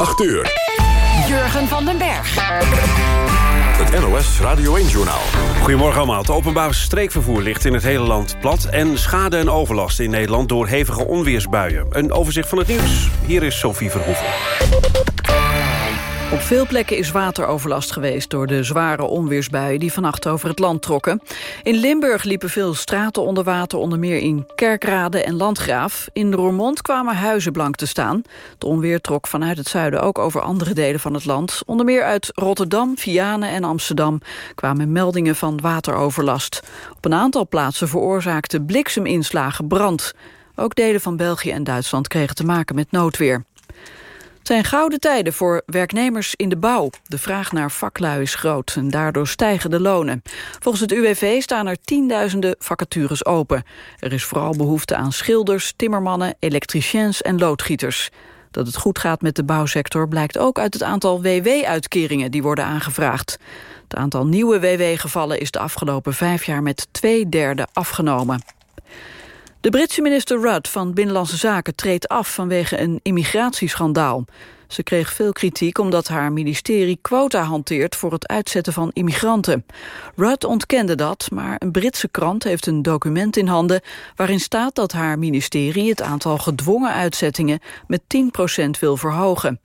8 uur. Jurgen van den Berg. Het NOS Radio 1-journaal. Goedemorgen allemaal. Het openbaar streekvervoer ligt in het hele land plat... en schade en overlast in Nederland door hevige onweersbuien. Een overzicht van het nieuws. Hier is Sophie Verhoeven. Op veel plekken is wateroverlast geweest door de zware onweersbuien die vannacht over het land trokken. In Limburg liepen veel straten onder water, onder meer in Kerkrade en Landgraaf. In Roermond kwamen huizen blank te staan. De onweer trok vanuit het zuiden ook over andere delen van het land. Onder meer uit Rotterdam, Vianen en Amsterdam kwamen meldingen van wateroverlast. Op een aantal plaatsen veroorzaakte blikseminslagen brand. Ook delen van België en Duitsland kregen te maken met noodweer. Het zijn gouden tijden voor werknemers in de bouw. De vraag naar vaklui is groot en daardoor stijgen de lonen. Volgens het UWV staan er tienduizenden vacatures open. Er is vooral behoefte aan schilders, timmermannen, elektriciens en loodgieters. Dat het goed gaat met de bouwsector blijkt ook uit het aantal WW-uitkeringen die worden aangevraagd. Het aantal nieuwe WW-gevallen is de afgelopen vijf jaar met twee derde afgenomen. De Britse minister Rudd van Binnenlandse Zaken treedt af vanwege een immigratieschandaal. Ze kreeg veel kritiek omdat haar ministerie quota hanteert voor het uitzetten van immigranten. Rudd ontkende dat, maar een Britse krant heeft een document in handen waarin staat dat haar ministerie het aantal gedwongen uitzettingen met 10% wil verhogen.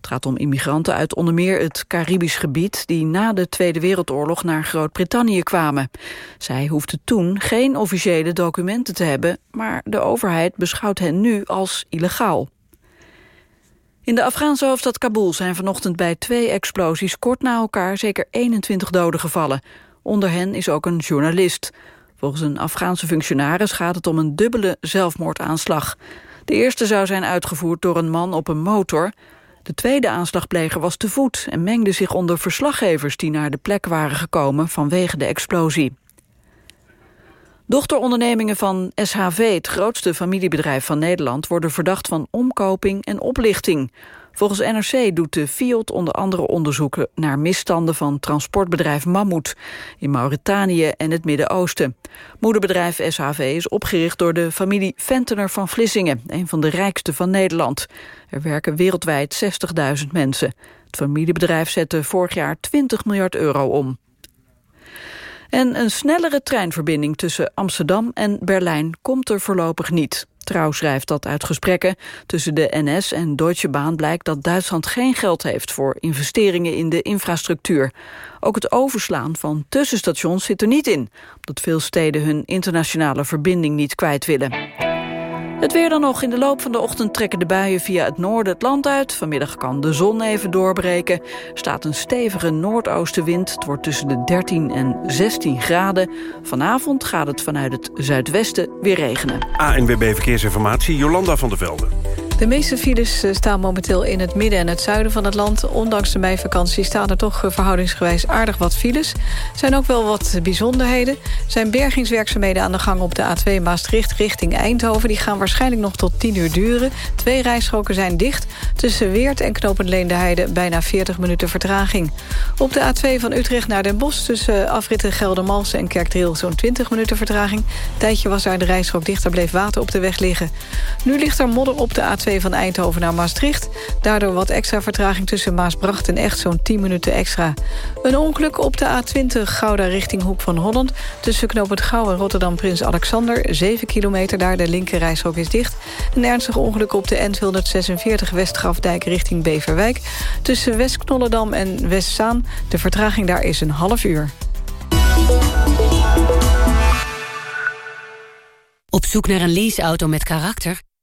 Het gaat om immigranten uit onder meer het Caribisch gebied... die na de Tweede Wereldoorlog naar Groot-Brittannië kwamen. Zij hoefden toen geen officiële documenten te hebben... maar de overheid beschouwt hen nu als illegaal. In de Afghaanse hoofdstad Kabul zijn vanochtend bij twee explosies... kort na elkaar zeker 21 doden gevallen. Onder hen is ook een journalist. Volgens een Afghaanse functionaris gaat het om een dubbele zelfmoordaanslag. De eerste zou zijn uitgevoerd door een man op een motor... De tweede aanslagpleger was te voet en mengde zich onder verslaggevers die naar de plek waren gekomen vanwege de explosie. Dochterondernemingen van SHV, het grootste familiebedrijf van Nederland, worden verdacht van omkoping en oplichting. Volgens NRC doet de FIOD onder andere onderzoeken naar misstanden van transportbedrijf Mammoet in Mauritanië en het Midden-Oosten. Moederbedrijf SHV is opgericht door de familie Ventener van Vlissingen, een van de rijkste van Nederland. Er werken wereldwijd 60.000 mensen. Het familiebedrijf zette vorig jaar 20 miljard euro om. En een snellere treinverbinding tussen Amsterdam en Berlijn komt er voorlopig niet. Trouw schrijft dat uit gesprekken tussen de NS en Deutsche Bahn blijkt dat Duitsland geen geld heeft voor investeringen in de infrastructuur. Ook het overslaan van tussenstations zit er niet in, omdat veel steden hun internationale verbinding niet kwijt willen. Het weer dan nog. In de loop van de ochtend trekken de buien via het noorden het land uit. Vanmiddag kan de zon even doorbreken. Staat een stevige noordoostenwind. Het wordt tussen de 13 en 16 graden. Vanavond gaat het vanuit het zuidwesten weer regenen. ANWB Verkeersinformatie, Jolanda van der Velde. De meeste files eh, staan momenteel in het midden en het zuiden van het land. Ondanks de meivakantie staan er toch eh, verhoudingsgewijs aardig wat files. Er zijn ook wel wat bijzonderheden. Er zijn bergingswerkzaamheden aan de gang op de A2 Maastricht richting Eindhoven. Die gaan waarschijnlijk nog tot 10 uur duren. Twee rijstroken zijn dicht. Tussen Weert en Knopend Leendeheide bijna 40 minuten vertraging. Op de A2 van Utrecht naar Den Bosch tussen afritten Geldermalsen en Kerkdriel zo'n 20 minuten vertraging. Tijdje was daar de rijstrook dicht, daar bleef water op de weg liggen. Nu ligt er modder op de A2 van Eindhoven naar Maastricht. Daardoor wat extra vertraging tussen Maasbracht en Echt zo'n 10 minuten extra. Een ongeluk op de A20 Gouda richting Hoek van Holland. Tussen Knoop het Gouw en Rotterdam Prins Alexander. 7 kilometer daar, de linker is dicht. Een ernstig ongeluk op de N246 Westgrafdijk richting Beverwijk. Tussen West-Knollendam en Westzaan. De vertraging daar is een half uur. Op zoek naar een leaseauto met karakter?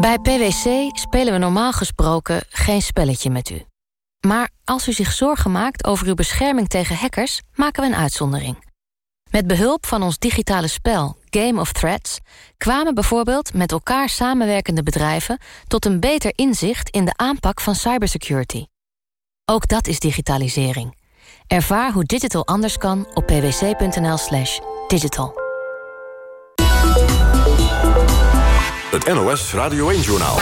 Bij PwC spelen we normaal gesproken geen spelletje met u. Maar als u zich zorgen maakt over uw bescherming tegen hackers... maken we een uitzondering. Met behulp van ons digitale spel Game of Threats... kwamen bijvoorbeeld met elkaar samenwerkende bedrijven... tot een beter inzicht in de aanpak van cybersecurity. Ook dat is digitalisering. Ervaar hoe digital anders kan op pwc.nl Het NOS Radio 1-journaal.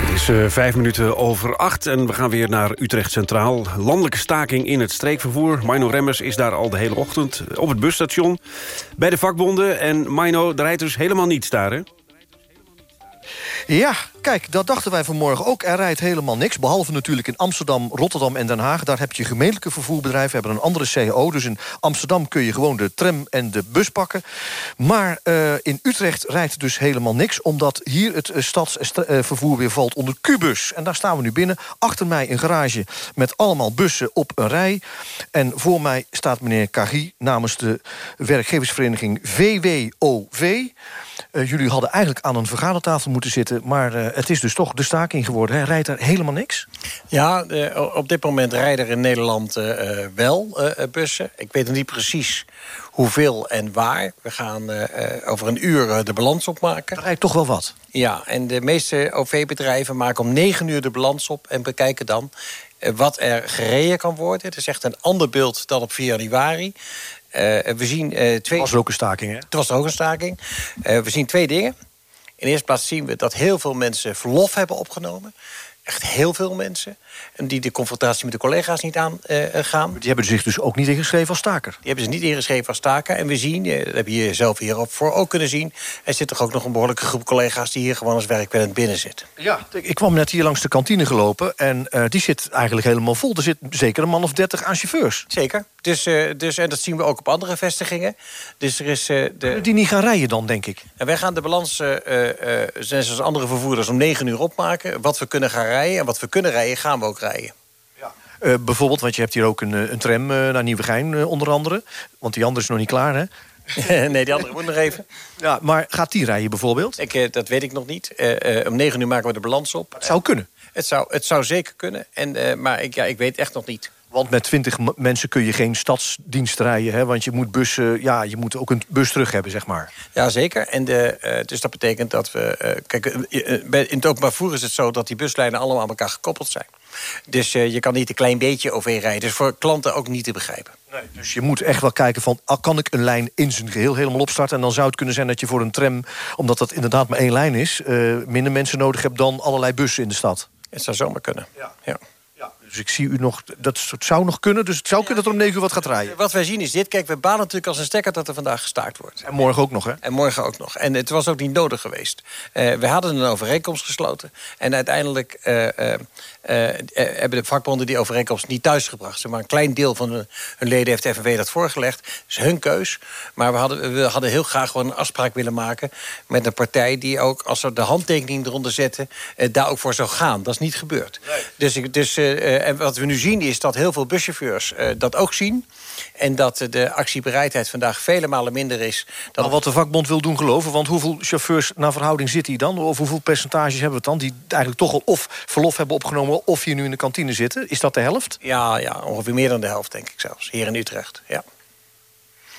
Het is uh, vijf minuten over acht en we gaan weer naar Utrecht Centraal. Landelijke staking in het streekvervoer. Mino Remmers is daar al de hele ochtend op het busstation bij de vakbonden. En Mino, rijdt dus helemaal niets daar, hè? Ja, kijk, dat dachten wij vanmorgen ook. Er rijdt helemaal niks, behalve natuurlijk in Amsterdam, Rotterdam en Den Haag. Daar heb je gemeentelijke vervoerbedrijven, hebben een andere CEO. Dus in Amsterdam kun je gewoon de tram en de bus pakken. Maar uh, in Utrecht rijdt dus helemaal niks... omdat hier het uh, stadsvervoer weer valt onder Cubus. En daar staan we nu binnen. Achter mij een garage met allemaal bussen op een rij. En voor mij staat meneer Kagi namens de werkgeversvereniging VWOV... Jullie hadden eigenlijk aan een vergadertafel moeten zitten... maar uh, het is dus toch de staking geworden. Hè? Rijdt er helemaal niks? Ja, uh, op dit moment rijden er in Nederland wel bussen. Ik weet nog niet precies hoeveel en waar. We gaan over een uur de balans opmaken. Er rijdt toch wel wat? Ja, en de meeste OV-bedrijven maken om negen uur de balans op... en bekijken dan wat er gereden kan worden. Het is echt een ander beeld dan op 4 januari. Uh, we zien uh, twee... was er ook een staking, hè? Het was ook een staking. Uh, we zien twee dingen. In eerste plaats zien we dat heel veel mensen verlof hebben opgenomen. Echt heel veel mensen. En die de confrontatie met de collega's niet aangaan. die hebben zich dus ook niet ingeschreven als staker? Die hebben ze niet ingeschreven als staker. En we zien, dat heb je zelf hier voor ook kunnen zien... er zit toch ook nog een behoorlijke groep collega's... die hier gewoon als werkpennend binnen zit. Ja, ik kwam net hier langs de kantine gelopen... en uh, die zit eigenlijk helemaal vol. Er zit zeker een man of dertig aan chauffeurs. Zeker. Dus, uh, dus, en dat zien we ook op andere vestigingen. Dus er is, uh, de... Die niet gaan rijden dan, denk ik? En wij gaan de balans, net zoals andere vervoerders, om negen uur opmaken. Wat we kunnen gaan rijden en wat we kunnen rijden, gaan we rijden. Uh, bijvoorbeeld, want je hebt hier ook een, een tram uh, naar Nieuwegein onder andere. Want die andere is nog niet klaar, hè? nee, die andere moet nog even. Ja, maar gaat die rijden bijvoorbeeld? Ik, dat weet ik nog niet. om negen uur maken we de balans op. Het zou kunnen? Het zou, het zou zeker kunnen, en, maar ik, ja, ik weet echt nog niet. Want met 20 mensen kun je geen stadsdienst rijden. Hè? Want je moet, bussen, ja, je moet ook een bus terug hebben, zeg maar. Ja, zeker. En de, uh, dus dat betekent dat we... Uh, kijk, in het openbaar vervoer is het zo dat die buslijnen allemaal aan elkaar gekoppeld zijn. Dus uh, je kan niet een klein beetje OV rijden. Dus voor klanten ook niet te begrijpen. Nee, dus je moet echt wel kijken van... al kan ik een lijn in zijn geheel helemaal opstarten... en dan zou het kunnen zijn dat je voor een tram... omdat dat inderdaad maar één lijn is... minder mensen nodig hebt dan allerlei bussen in de stad. Het zou zomaar kunnen, ja. ja. Dus ik zie u nog, dat het zou nog kunnen. Dus het zou kunnen dat er om 9 uur wat gaat rijden. Wat wij zien is dit. Kijk, we balen natuurlijk als een stekker dat er vandaag gestaakt wordt. En morgen ook nog, hè? En morgen ook nog. En het was ook niet nodig geweest. Uh, we hadden een overeenkomst gesloten. En uiteindelijk uh, uh, hebben de vakbonden die overeenkomst niet thuisgebracht. Maar een klein deel van hun, hun leden heeft de FNW dat voorgelegd. Dat is hun keus. Maar we hadden, we hadden heel graag gewoon een afspraak willen maken... met een partij die ook, als ze de handtekening eronder zetten... daar ook voor zou gaan. Dat is niet gebeurd. Nee. Dus, dus en wat we nu zien is dat heel veel buschauffeurs uh, dat ook zien. En dat de actiebereidheid vandaag vele malen minder is. Dan maar wat de vakbond wil doen geloven. Want hoeveel chauffeurs naar verhouding zit hij dan? Of hoeveel percentages hebben we dan? Die eigenlijk toch al of verlof hebben opgenomen... of hier nu in de kantine zitten. Is dat de helft? Ja, ja ongeveer meer dan de helft, denk ik zelfs. Hier in Utrecht, ja.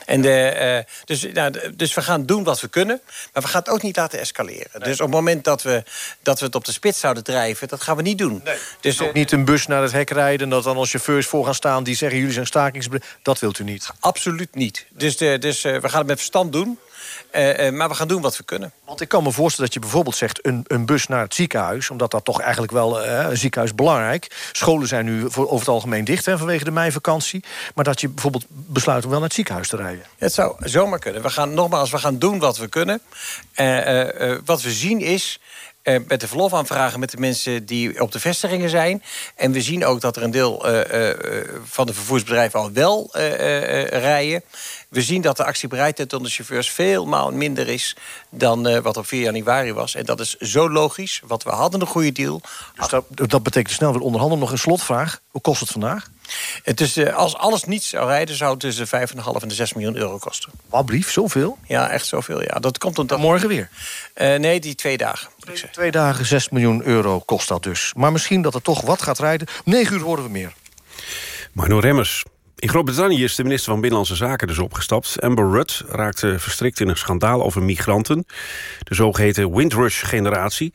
En de, uh, dus, nou, dus we gaan doen wat we kunnen, maar we gaan het ook niet laten escaleren. Nee. Dus op het moment dat we, dat we het op de spits zouden drijven, dat gaan we niet doen. Nee. Dus, ook uh, niet een bus naar het hek rijden... en dat dan als chauffeurs voor gaan staan die zeggen... jullie zijn stakingsbedrijf, dat wilt u niet? Absoluut niet. Dus, de, dus uh, we gaan het met verstand doen. Uh, uh, maar we gaan doen wat we kunnen. Want ik kan me voorstellen dat je bijvoorbeeld zegt... een, een bus naar het ziekenhuis, omdat dat toch eigenlijk wel... Uh, een ziekenhuis belangrijk. Scholen zijn nu voor, over het algemeen dicht hè, vanwege de meivakantie. Maar dat je bijvoorbeeld besluit om wel naar het ziekenhuis te rijden. Het zou zomaar kunnen. We gaan, nogmaals, we gaan doen wat we kunnen. wat we zien is... Uh, met de verlofaanvragen met de mensen die op de vestigingen zijn. En we zien ook dat er een deel uh, uh, van de vervoersbedrijven al wel rijden. We zien dat de actiebereidheid onder de chauffeurs veel maal minder is... dan wat op 4 januari was. En dat is zo logisch, want we hadden een goede deal. Dus dat, dat betekent snel weer onderhandelen. Nog een slotvraag. Hoe kost het vandaag? Het is, uh, als alles niet zou rijden, zou het tussen 5,5 en de 6 miljoen euro kosten. Wat blief, zoveel? Ja, echt zoveel. Ja. Dat komt omdat... En morgen weer? Uh, nee, die twee dagen. Twee, twee, dagen, 6 miljoen euro kost dat dus. Maar misschien dat er toch wat gaat rijden. 9 uur horen we meer. Marno Remmers. In Groot-Brittannië is de minister van Binnenlandse Zaken dus opgestapt. Amber Rudd raakte verstrikt in een schandaal over migranten. De zogeheten Windrush-generatie.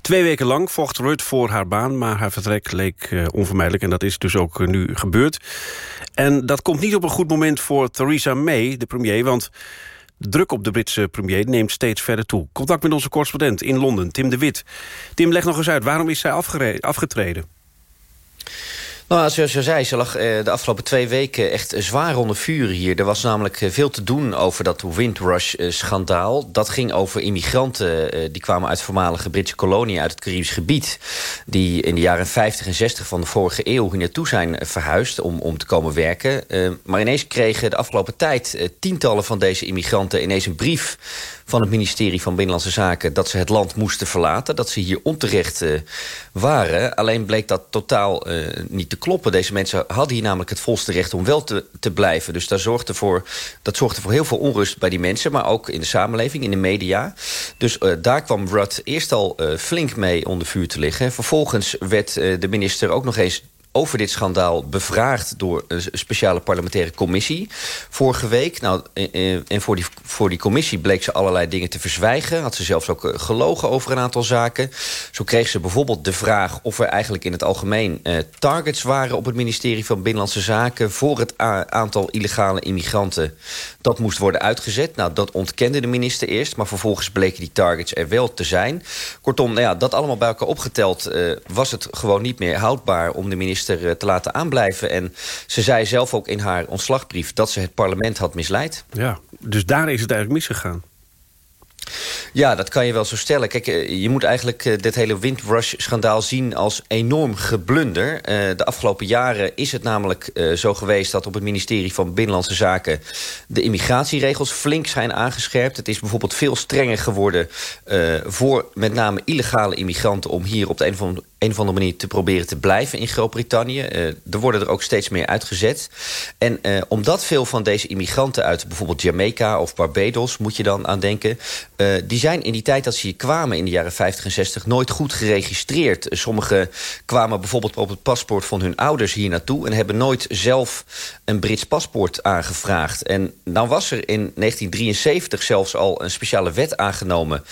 Twee weken lang vocht Rudd voor haar baan... maar haar vertrek leek uh, onvermijdelijk en dat is dus ook uh, nu gebeurd. En dat komt niet op een goed moment voor Theresa May, de premier... want druk op de Britse premier neemt steeds verder toe. Contact met onze correspondent in Londen, Tim de Wit. Tim, leg nog eens uit, waarom is zij afgetreden? Nou, zoals je zei, ze lag eh, de afgelopen twee weken echt zwaar onder vuur hier. Er was namelijk eh, veel te doen over dat Windrush-schandaal. Dat ging over immigranten eh, die kwamen uit voormalige Britse koloniën... uit het Caribisch gebied. Die in de jaren 50 en 60 van de vorige eeuw hier naartoe zijn verhuisd... om, om te komen werken. Maar ineens kregen de afgelopen tijd tientallen van deze immigranten... ineens een brief van het ministerie van Binnenlandse Zaken... dat ze het land moesten verlaten, dat ze hier onterecht uh, waren. Alleen bleek dat totaal uh, niet te kloppen. Deze mensen hadden hier namelijk het volste recht om wel te, te blijven. Dus daar zorgde voor, dat zorgde voor heel veel onrust bij die mensen... maar ook in de samenleving, in de media. Dus uh, daar kwam Rudd eerst al flink mee onder vuur te liggen. Vervolgens werd de minister ook nog eens over dit schandaal bevraagd door een speciale parlementaire commissie. Vorige week. Nou, en voor die, voor die commissie bleek ze allerlei dingen te verzwijgen. Had ze zelfs ook eh, gelogen over een aantal zaken. Zo kreeg ze bijvoorbeeld de vraag of er eigenlijk in het algemeen eh, targets waren op het ministerie van Binnenlandse Zaken voor het aantal illegale immigranten. Dat moest worden uitgezet. Nou, dat ontkende de minister eerst, maar vervolgens bleken die targets er wel te zijn. Kortom, nou ja, dat allemaal bij elkaar opgeteld uh, was het gewoon niet meer houdbaar om de minister eh, te laten aanblijven. En ze zei zelf ook in haar ontslagbrief dat ze het parlement had misleid. Ja, dus daar is het eigenlijk misgegaan. Ja, dat kan je wel zo stellen. Kijk, eh, je moet eigenlijk eh, dit hele Windrush-schandaal zien als enorm geblunder. De afgelopen jaren is het namelijk zo geweest... dat op het ministerie van Binnenlandse Zaken... de immigratieregels flink zijn aangescherpt. Het is bijvoorbeeld veel strenger geworden... voor met name illegale immigranten... om hier op de een of andere manier te proberen te blijven in Groot-Brittannië. Er worden er ook steeds meer uitgezet. En omdat veel van deze immigranten uit bijvoorbeeld Jamaica of Barbados... moet je dan aan denken... Uh, die zijn in die tijd dat ze hier kwamen in de jaren 50 en 60... nooit goed geregistreerd. Sommigen kwamen bijvoorbeeld op het paspoort van hun ouders hier naartoe... en hebben nooit zelf een Brits paspoort aangevraagd. En dan was er in 1973 zelfs al een speciale wet aangenomen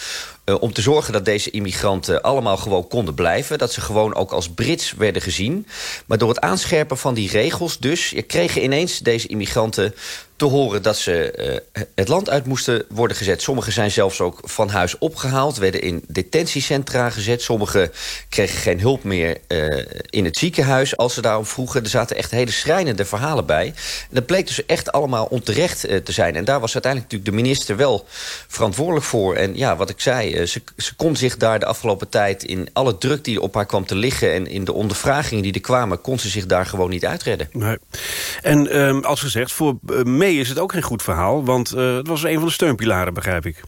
uh, om te zorgen dat deze immigranten allemaal gewoon konden blijven. Dat ze gewoon ook als Brits werden gezien. Maar door het aanscherpen van die regels dus... kregen ineens deze immigranten te horen dat ze uh, het land uit moesten worden gezet. Sommigen zijn zelfs ook van huis opgehaald, werden in detentiecentra gezet. Sommigen kregen geen hulp meer uh, in het ziekenhuis als ze daarom vroegen. Er zaten echt hele schrijnende verhalen bij. En dat bleek dus echt allemaal onterecht uh, te zijn. En daar was uiteindelijk natuurlijk de minister wel verantwoordelijk voor. En ja, wat ik zei, ze, ze kon zich daar de afgelopen tijd... in alle druk die op haar kwam te liggen... en in de ondervragingen die er kwamen... kon ze zich daar gewoon niet uitredden. Nee. En ehm, als gezegd, voor is het ook geen goed verhaal. Want uh, het was een van de steunpilaren, begrijp ik.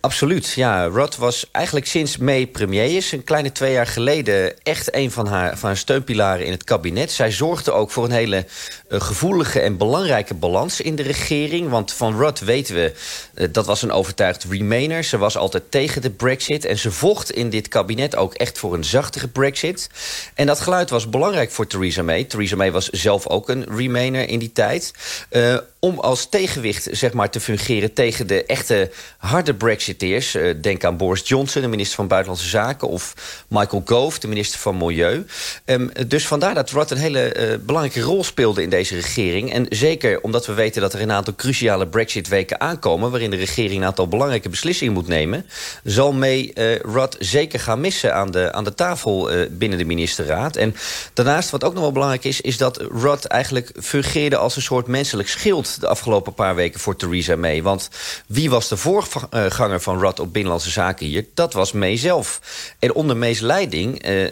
Absoluut, ja. Rudd was eigenlijk sinds May premier is... een kleine twee jaar geleden echt een van haar, van steunpilaren in het kabinet. Zij zorgde ook voor een hele uh, gevoelige en belangrijke balans in de regering. Want van Rudd weten we, uh, dat was een overtuigd remainer. Ze was altijd tegen de brexit. En ze vocht in dit kabinet ook echt voor een zachtige brexit. En dat geluid was belangrijk voor Theresa May. Theresa May was zelf ook een remainer in die tijd. Uh, om als tegenwicht zeg maar, te fungeren tegen de echte harde brexiteers. Uh, denk aan Boris Johnson, de minister van Buitenlandse Zaken... of Michael Gove, de minister van Milieu. Um, dus vandaar dat Rudd een hele uh, belangrijke rol speelde in deze regering. En zeker omdat we weten dat er een aantal cruciale brexit-weken aankomen... waarin de regering een aantal belangrijke beslissingen moet nemen... zal May uh, Rudd zeker gaan missen aan de, aan de tafel binnen de ministerraad. En daarnaast, wat ook nog wel belangrijk is... is dat Rudd eigenlijk fungeerde als een soort menselijk schild de afgelopen paar weken voor Theresa May. Want wie was de voorganger van Rudd op Binnenlandse Zaken hier? Dat was May zelf. En onder May's leiding... Eh,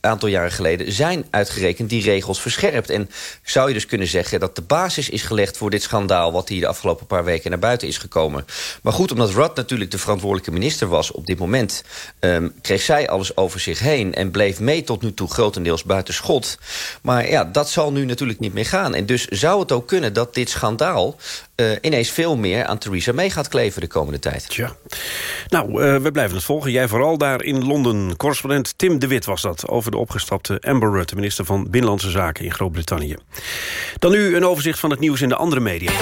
aantal jaren geleden zijn uitgerekend die regels verscherpt. En zou je dus kunnen zeggen dat de basis is gelegd voor dit schandaal... wat hier de afgelopen paar weken naar buiten is gekomen. Maar goed, omdat Rudd natuurlijk de verantwoordelijke minister was op dit moment... Um, kreeg zij alles over zich heen en bleef mee tot nu toe grotendeels buiten schot. Maar ja, dat zal nu natuurlijk niet meer gaan. En dus zou het ook kunnen dat dit schandaal ineens veel meer aan Theresa May gaat kleven de komende tijd. Tja. Nou, uh, we blijven het volgen. Jij vooral daar in Londen. Correspondent Tim de Wit was dat... over de opgestapte Amber Rudd, de minister van Binnenlandse Zaken in Groot-Brittannië. Dan nu een overzicht van het nieuws in de andere media.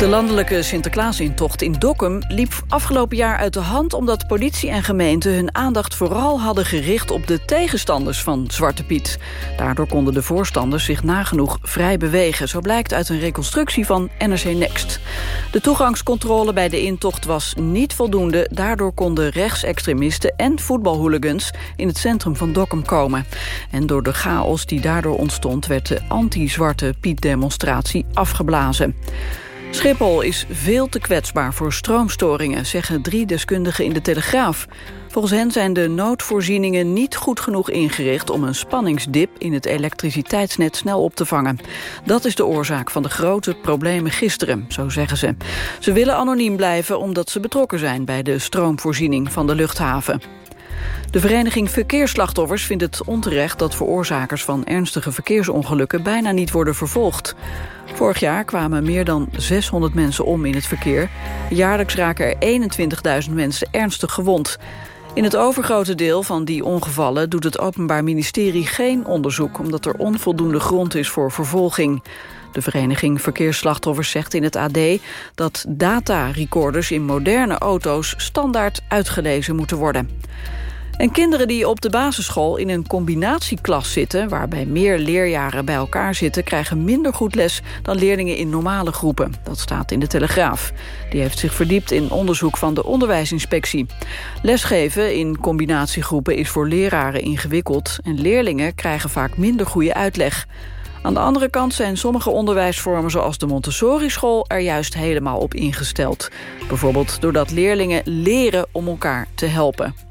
De landelijke Sinterklaasintocht in Dokkum liep afgelopen jaar uit de hand... omdat politie en gemeente hun aandacht vooral hadden gericht... op de tegenstanders van Zwarte Piet. Daardoor konden de voorstanders zich nagenoeg vrij bewegen. Zo blijkt uit een reconstructie van NRC Next. De toegangscontrole bij de intocht was niet voldoende. Daardoor konden rechtsextremisten en voetbalhooligans... in het centrum van Dokkum komen. En door de chaos die daardoor ontstond... werd de anti-Zwarte Piet-demonstratie afgeblazen. Schiphol is veel te kwetsbaar voor stroomstoringen, zeggen drie deskundigen in de Telegraaf. Volgens hen zijn de noodvoorzieningen niet goed genoeg ingericht om een spanningsdip in het elektriciteitsnet snel op te vangen. Dat is de oorzaak van de grote problemen gisteren, zo zeggen ze. Ze willen anoniem blijven omdat ze betrokken zijn bij de stroomvoorziening van de luchthaven. De vereniging Verkeersslachtoffers vindt het onterecht dat veroorzakers van ernstige verkeersongelukken bijna niet worden vervolgd. Vorig jaar kwamen meer dan 600 mensen om in het verkeer. Jaarlijks raken er 21.000 mensen ernstig gewond. In het overgrote deel van die ongevallen doet het Openbaar Ministerie geen onderzoek... omdat er onvoldoende grond is voor vervolging. De vereniging Verkeersslachtoffers zegt in het AD dat datarecorders in moderne auto's standaard uitgelezen moeten worden. En kinderen die op de basisschool in een combinatieklas zitten... waarbij meer leerjaren bij elkaar zitten... krijgen minder goed les dan leerlingen in normale groepen. Dat staat in de Telegraaf. Die heeft zich verdiept in onderzoek van de onderwijsinspectie. Lesgeven in combinatiegroepen is voor leraren ingewikkeld... en leerlingen krijgen vaak minder goede uitleg. Aan de andere kant zijn sommige onderwijsvormen zoals de Montessori-school er juist helemaal op ingesteld. Bijvoorbeeld doordat leerlingen leren om elkaar te helpen.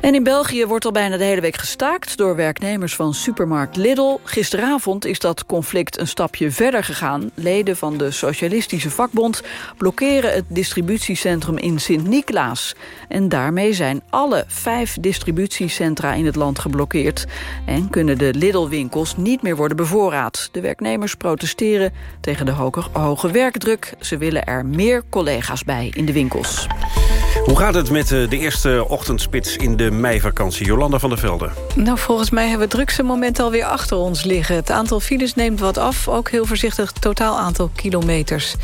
En in België wordt al bijna de hele week gestaakt door werknemers van supermarkt Lidl. Gisteravond is dat conflict een stapje verder gegaan. Leden van de Socialistische Vakbond blokkeren het distributiecentrum in Sint-Niklaas. En daarmee zijn alle vijf distributiecentra in het land geblokkeerd. En kunnen de Lidl-winkels niet meer worden bevoorraad. De werknemers protesteren tegen de hoge, hoge werkdruk. Ze willen er meer collega's bij in de winkels. Hoe gaat het met eh, de eerste ochtendspits in de meivakantie? Jolanda van der Velde. Nou, volgens mij hebben we het drukste moment alweer achter ons liggen. Het aantal files neemt wat af, ook heel voorzichtig totaal aantal kilometers.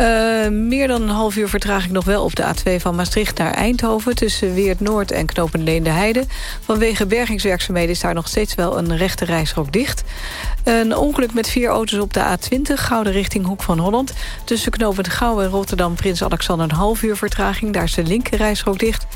Uh, meer dan een half uur vertraging nog wel op de A2 van Maastricht naar Eindhoven... tussen Weert Noord en Knopend Heide. Vanwege bergingswerkzaamheden is daar nog steeds wel een rechte reisrook dicht. Een ongeluk met vier auto's op de A20, Gouden richting Hoek van Holland. Tussen Knopend Gouw en Rotterdam Prins Alexander een half uur vertraging. Daar is de linker reisrook dicht.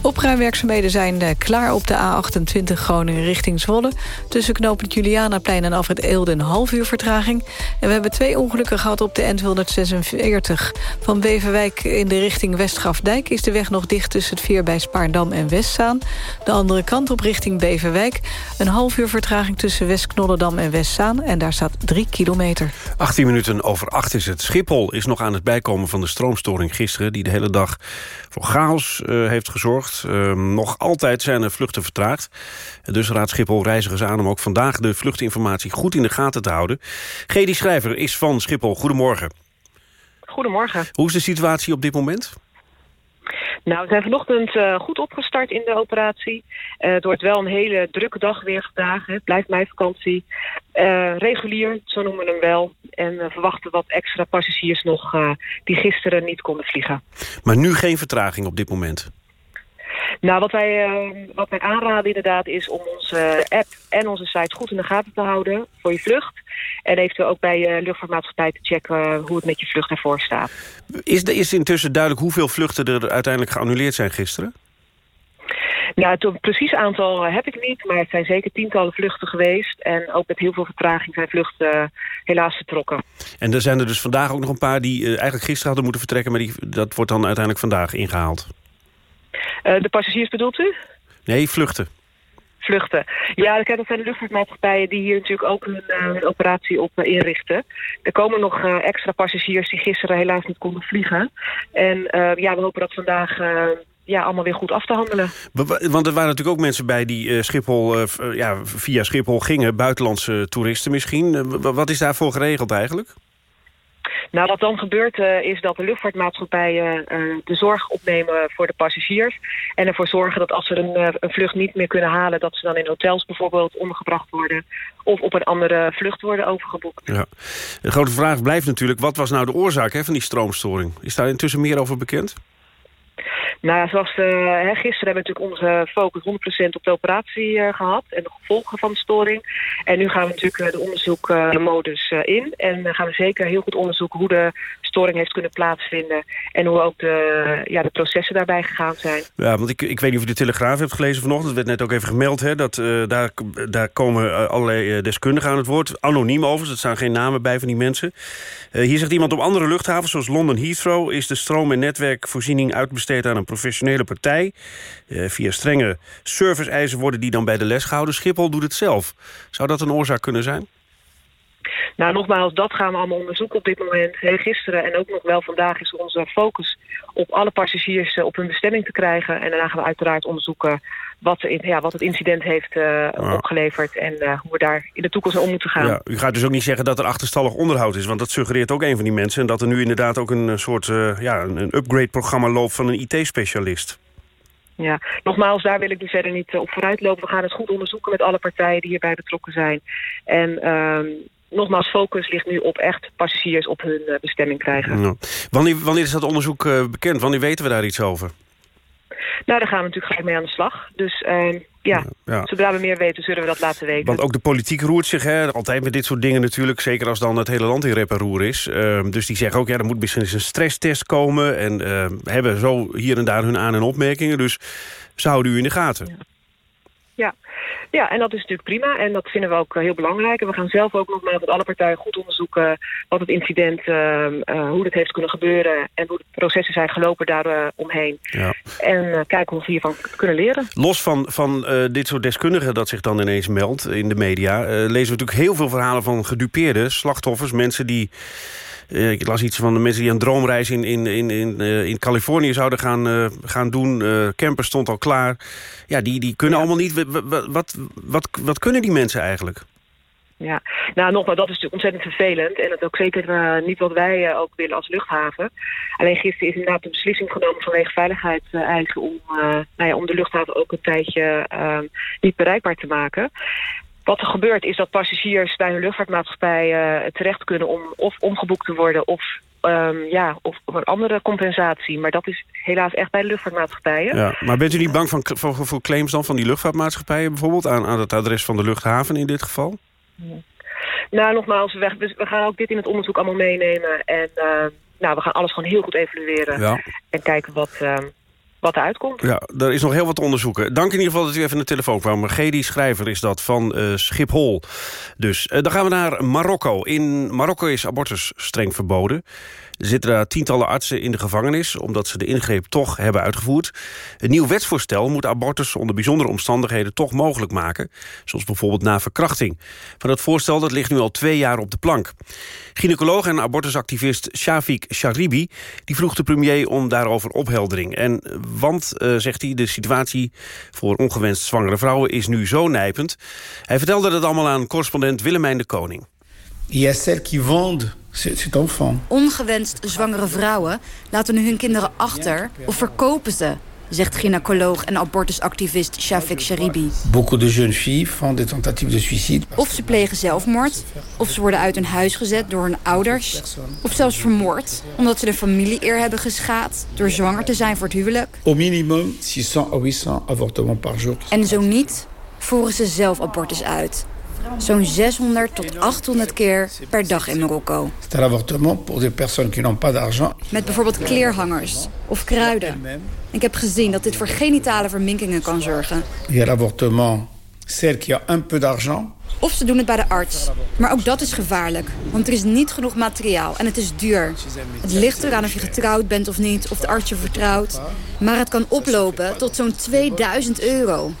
Opruimwerkzaamheden zijn uh, klaar op de A28 Groningen richting Zwolle. Tussen Knopend Julianaplein en Afrit Eelde een half uur vertraging. En we hebben twee ongelukken gehad op de N246 van Beverwijk in de richting Westgrafdijk... is de weg nog dicht tussen het Vier bij Spaardam en Westzaan. De andere kant op richting Beverwijk. Een half uur vertraging tussen West-Knollendam en En daar staat drie kilometer. 18 minuten over acht is het. Schiphol is nog aan het bijkomen van de stroomstoring gisteren... die de hele dag voor chaos uh, heeft gezorgd. Uh, nog altijd zijn er vluchten vertraagd. Dus raadt Schiphol reizigers aan om ook vandaag de vluchtinformatie goed in de gaten te houden. Gedi Schrijver is van Schiphol. Goedemorgen. Goedemorgen. Hoe is de situatie op dit moment? Nou, we zijn vanochtend uh, goed opgestart in de operatie. Uh, het wordt wel een hele drukke dag weer vandaag. Het blijft meivakantie. Uh, regulier, zo noemen we hem wel. En we verwachten wat extra passagiers nog die gisteren niet konden vliegen. Maar nu geen vertraging op dit moment? Nou, wat wij, wat wij aanraden inderdaad is om onze app en onze site goed in de gaten te houden voor je vlucht. En eventueel ook bij je luchtvaartmaatschappij te checken hoe het met je vlucht ervoor staat. Is, is intussen duidelijk hoeveel vluchten er uiteindelijk geannuleerd zijn gisteren? Nou, het precieze aantal eh, heb ik niet, maar het zijn zeker tientallen vluchten geweest. En ook met heel veel vertraging zijn vluchten eh, helaas vertrokken. En er zijn er dus vandaag ook nog een paar die uh, eigenlijk gisteren hadden moeten vertrekken... maar die, dat wordt dan uiteindelijk vandaag ingehaald. Uh, de passagiers bedoelt u? Nee, vluchten. Vluchten. Ja, dat zijn de luchtvaartmaatschappijen die hier natuurlijk ook hun, hun operatie op uh, inrichten. Er komen nog extra passagiers die gisteren helaas niet konden vliegen. En ja, we hopen dat vandaag ja, allemaal weer goed af te handelen. Want er waren natuurlijk ook mensen bij die Schiphol, ja, via Schiphol gingen. Buitenlandse toeristen misschien. wat is daarvoor geregeld eigenlijk? Nou, wat dan gebeurt uh, is dat de luchtvaartmaatschappijen uh, de zorg opnemen voor de passagiers. En ervoor zorgen dat als ze een, uh, een, vlucht niet meer kunnen halen... dat ze dan in hotels bijvoorbeeld ondergebracht worden... of op een andere vlucht worden overgeboekt. Ja. De grote vraag blijft natuurlijk, wat was nou de oorzaak hè, van die stroomstoring? Is daar intussen meer over bekend? Nou zoals uh, gisteren hebben we natuurlijk onze focus 100% op de operatie uh, gehad en de gevolgen van de storing. En nu gaan we natuurlijk uh, de onderzoekmodus in en gaan we zeker heel goed onderzoeken hoe de storing heeft kunnen plaatsvinden en hoe ook de, ja, de processen daarbij gegaan zijn. Ja, want ik, ik weet niet of je de Telegraaf hebt gelezen vanochtend. Het werd net ook even gemeld hè, dat daar, daar komen allerlei deskundigen aan het woord. Anoniem overigens, er staan geen namen bij van die mensen. hier zegt iemand op andere luchthavens zoals London Heathrow is de stroom- en netwerkvoorziening uitbesteed aan een professionele partij. Via strenge service-eisen worden die dan bij de les gehouden. Schiphol doet het zelf. Zou dat een oorzaak kunnen zijn? Nou, nogmaals, dat gaan we allemaal onderzoeken op dit moment. Heel gisteren en ook nog wel vandaag is onze focus op alle passagiers uh, op hun bestemming te krijgen. En daarna gaan we uiteraard onderzoeken wat, ja, wat het incident heeft uh, opgeleverd... en uh, hoe we daar in de toekomst om moeten gaan. Ja, u gaat dus ook niet zeggen dat er achterstallig onderhoud is... want dat suggereert ook een van die mensen... en dat er nu inderdaad ook een soort uh, ja, een upgrade-programma loopt van een IT-specialist. Ja, nogmaals, daar wil ik dus verder niet op vooruit lopen. We gaan het goed onderzoeken met alle partijen die hierbij betrokken zijn. En uh, nogmaals, focus ligt nu op echt passagiers op hun uh, bestemming krijgen. Ja. Wanneer, wanneer is dat onderzoek uh, bekend? Wanneer weten we daar iets over? Nou, daar gaan we natuurlijk gelijk mee aan de slag. Dus uh, ja, ja, zodra we meer weten, zullen we dat laten weten. Want ook de politiek roert zich, hè? altijd met dit soort dingen natuurlijk... zeker als dan het hele land in rep en roer is. Uh, dus die zeggen ook, ja, er moet misschien eens een stresstest komen... en uh, hebben zo hier en daar hun aan- en opmerkingen. Dus ze houden u in de gaten. Ja. Ja, en dat is natuurlijk prima. En dat vinden we ook heel belangrijk. En we gaan zelf ook nog met alle partijen goed onderzoeken... wat het incident, uh, uh, hoe dat heeft kunnen gebeuren... en hoe de processen zijn gelopen daaromheen. Uh, ja. En kijken of we hiervan kunnen leren. Los van, van dit soort deskundigen dat zich dan ineens meldt in de media... lezen we natuurlijk heel veel verhalen van gedupeerde slachtoffers. Mensen die uh, ik las iets van de mensen die een droomreis in, in, in, in, uh, in Californië zouden gaan, uh, gaan doen. camper stond al klaar. Ja, die, die kunnen ja. allemaal niet. Wat, wat, wat, wat kunnen die mensen eigenlijk? Ja, nou nogmaals, dat is natuurlijk ontzettend vervelend. En dat ook zeker uh, niet wat wij uh, ook willen als luchthaven. Alleen gisteren is inderdaad de beslissing genomen vanwege veiligheidseisen... om, uh, nou ja, om de luchthaven ook een tijdje niet bereikbaar te maken. Wat er gebeurt is dat passagiers bij hun luchtvaartmaatschappij uh, terecht kunnen om of omgeboekt te worden of, um, ja, of, of een andere compensatie. Maar dat is helaas echt bij de luchtvaartmaatschappijen. Ja, maar bent u niet bang van, voor, voor claims dan van die luchtvaartmaatschappijen bijvoorbeeld aan, aan het adres van de luchthaven in dit geval? Nou, nogmaals, we, we, gaan ook dit in het onderzoek allemaal meenemen. En uh, nou, we gaan alles gewoon heel goed evalueren. Ja. En kijken wat, uh, wat eruit. Ja, er is nog heel wat te onderzoeken. Dank in ieder geval dat u even in de telefoon kwam. Gedi Schrijver is dat van uh, Schiphol. Dus uh, dan gaan we naar Marokko. In Marokko is abortus streng verboden. Zitten daar tientallen artsen in de gevangenis... omdat ze de ingreep toch hebben uitgevoerd. Een nieuw wetsvoorstel moet abortus onder bijzondere omstandigheden... toch mogelijk maken, zoals bijvoorbeeld na verkrachting. Van dat voorstel dat ligt nu al twee jaar op de plank. Gynaecoloog en abortusactivist Shafiq Sharibi... die vroeg de premier om daarover opheldering. En want, uh, zegt hij, de situatie voor ongewenst zwangere vrouwen... is nu zo nijpend. Hij vertelde dat allemaal aan correspondent Willemijn de Koning. Il y Ongewenst zwangere vrouwen laten nu hun kinderen achter of verkopen ze, zegt gynaecoloog en abortusactivist Shafik Sharibi. Beaucoup de jeunes filles font des tentatives de suicide. Of ze plegen zelfmoord, of ze worden uit hun huis gezet door hun ouders, of zelfs vermoord omdat ze de familie-eer hebben geschaad door zwanger te zijn voor het huwelijk. Au minimum 600 à 800 avortements par jour. En zo niet, voeren ze zelf abortus uit. Zo'n 600 tot 800 keer per dag in Marokko. Met bijvoorbeeld kleerhangers of kruiden. Ik heb gezien dat dit voor genitale verminkingen kan zorgen. Of ze doen het bij de arts. Maar ook dat is gevaarlijk, want er is niet genoeg materiaal en het is duur. Het ligt eraan of je getrouwd bent of niet, of de arts je vertrouwt. Maar het kan oplopen tot zo'n 2000 euro.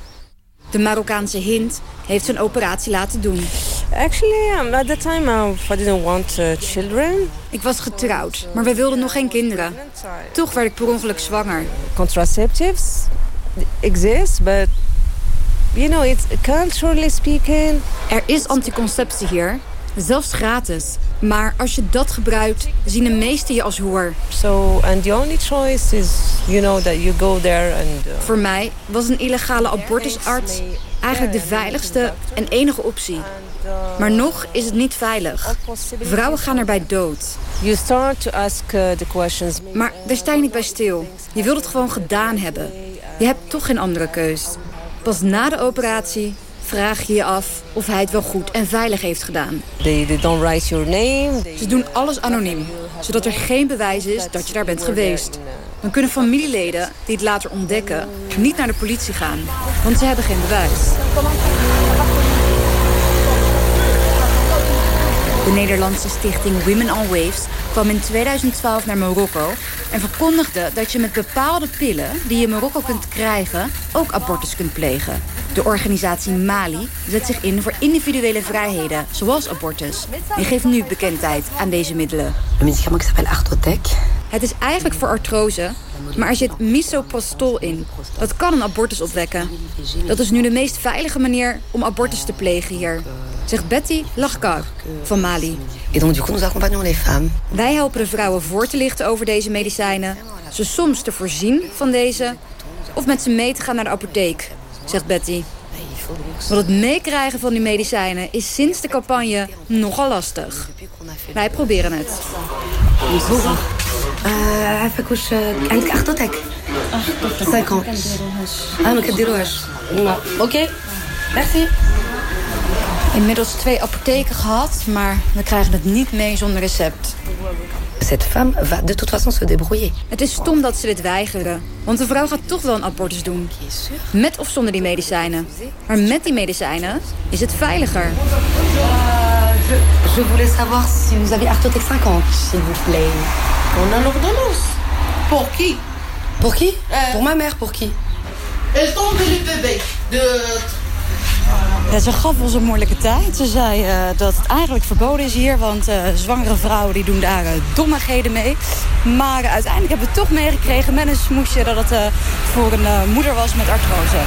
De Marokkaanse hint heeft zijn operatie laten doen. Actually, um, at that time I didn't want uh, children. Ik was getrouwd, maar we wilden nog geen kinderen. Toch werd ik per ongeluk zwanger. Contraceptives exist, but you know, it's culturally speaking. Er is anticonceptie hier, zelfs gratis. Maar als je dat gebruikt, zien de meesten je als hoer. So, and the only choice is, you know, that you go there and... Uh, Voor mij was een illegale abortusarts eigenlijk de veiligste en enige optie. Maar nog is het niet veilig. Vrouwen gaan erbij dood. You start to ask uh, the questions. Maar daar sta je niet bij stil. Je wilt het gewoon gedaan hebben. Je hebt toch geen andere keus. Pas na de operatie vraag je je af of hij het wel goed en veilig heeft gedaan. They, they don't write your name. Ze doen alles anoniem, zodat er geen bewijs is dat je daar bent geweest. Dan kunnen familieleden die het later ontdekken niet naar de politie gaan, want ze hebben geen bewijs. De Nederlandse stichting Women on Waves kwam in 2012 naar Marokko en verkondigde dat je met bepaalde pillen die je in Marokko kunt krijgen ook abortus kunt plegen. De organisatie Mali zet zich in voor individuele vrijheden, zoals abortus. En geeft nu bekendheid aan deze middelen. Le médicament qui s'appelle Artotec. Het is eigenlijk voor artrose, maar er zit misoprostol in. Dat kan een abortus opwekken. Dat is nu de meest veilige manier om abortus te plegen hier. Zegt Betty Lachkar van Mali. Wij helpen de vrouwen voor te lichten over deze medicijnen. Ze soms te voorzien van deze. Of met ze mee te gaan naar de apotheek, zegt Betty. Want het meekrijgen van die medicijnen is sinds de campagne nogal lastig. Wij proberen het. Hij verkoos eigenlijk Artotec. 5 ans. Maar ik heb die roos. Oké, merci. Inmiddels twee apotheken gehad, maar we krijgen het niet mee zonder recept. Cette femme va de toute façon se débrouiller. Het is stom dat ze dit weigeren. Want de vrouw gaat toch wel een abortus doen. Met of zonder die medicijnen. Maar met die medicijnen is het veiliger. Je voulais savoir si vous avez Artotec 50, s'il vous plaît. On a l'ordonnance. Pour qui Pour qui Pour ma mère, pour qui Elle tombe le bébé. De... Ja, ze gaf ons een moeilijke tijd. Ze zei uh, dat het eigenlijk verboden is hier, want uh, zwangere vrouwen die doen daar uh, dommigheden mee. Maar uiteindelijk hebben we toch meegekregen met een smoesje dat het voor een moeder was met artrose.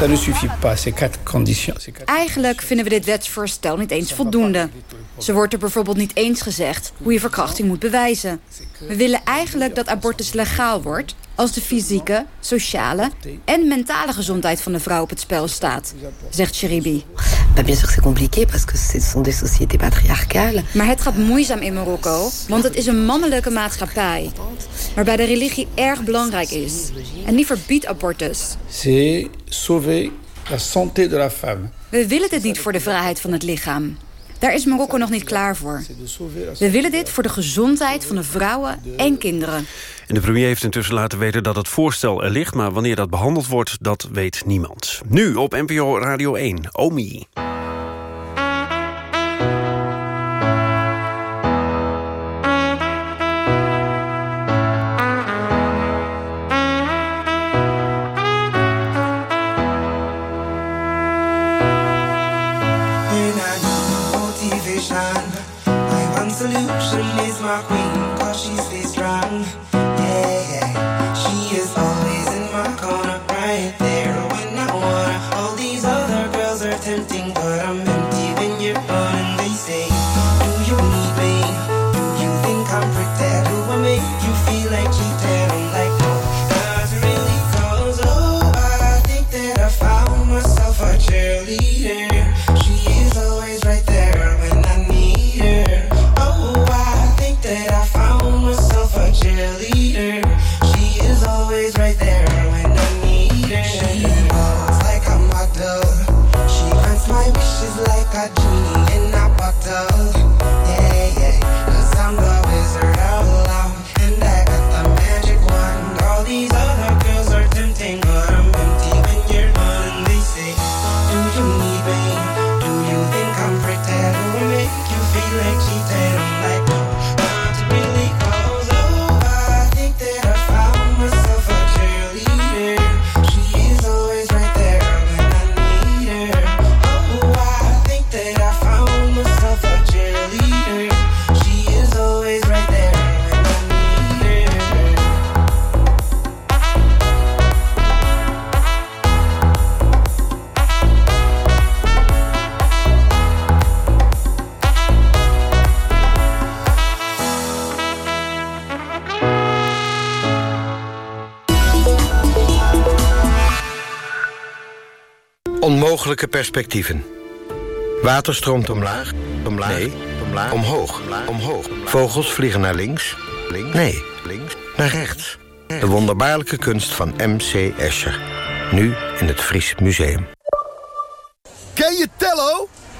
Ça ne suffit pas, ces quatre conditions. Eigenlijk vinden we dit wetsvoorstel niet eens voldoende. Zo wordt er bijvoorbeeld niet eens gezegd hoe je verkrachting moet bewijzen. We willen eigenlijk dat abortus legaal wordt als de fysieke, sociale en mentale gezondheid van de vrouw op het spel staat, zegt Cheribi. Bah bien sûr c'est compliqué parce que ce sont des sociétés patriarcales. Maar het gaat moeizaam in Marokko, want het is een mannelijke maatschappij. Waarbij de religie erg belangrijk is. En die verbiedt abortus. C'est sauver la santé de la femme. We willen dit niet voor de vrijheid van het lichaam. Daar is Marokko nog niet klaar voor. We willen dit voor de gezondheid van de vrouwen en kinderen. En de premier heeft intussen laten weten dat het voorstel er ligt... maar wanneer dat behandeld wordt, dat weet niemand. Nu op NPO Radio 1, Omi. solution is my queen, cause she stays strong. Perspectieven. Water stroomt omlaag, omlaag, nee, omlaag, omhoog, omhoog. Vogels vliegen naar links, links, nee, links, naar rechts. De wonderbaarlijke kunst van M.C. Escher. Nu in het Fries Museum. Ken je Tello?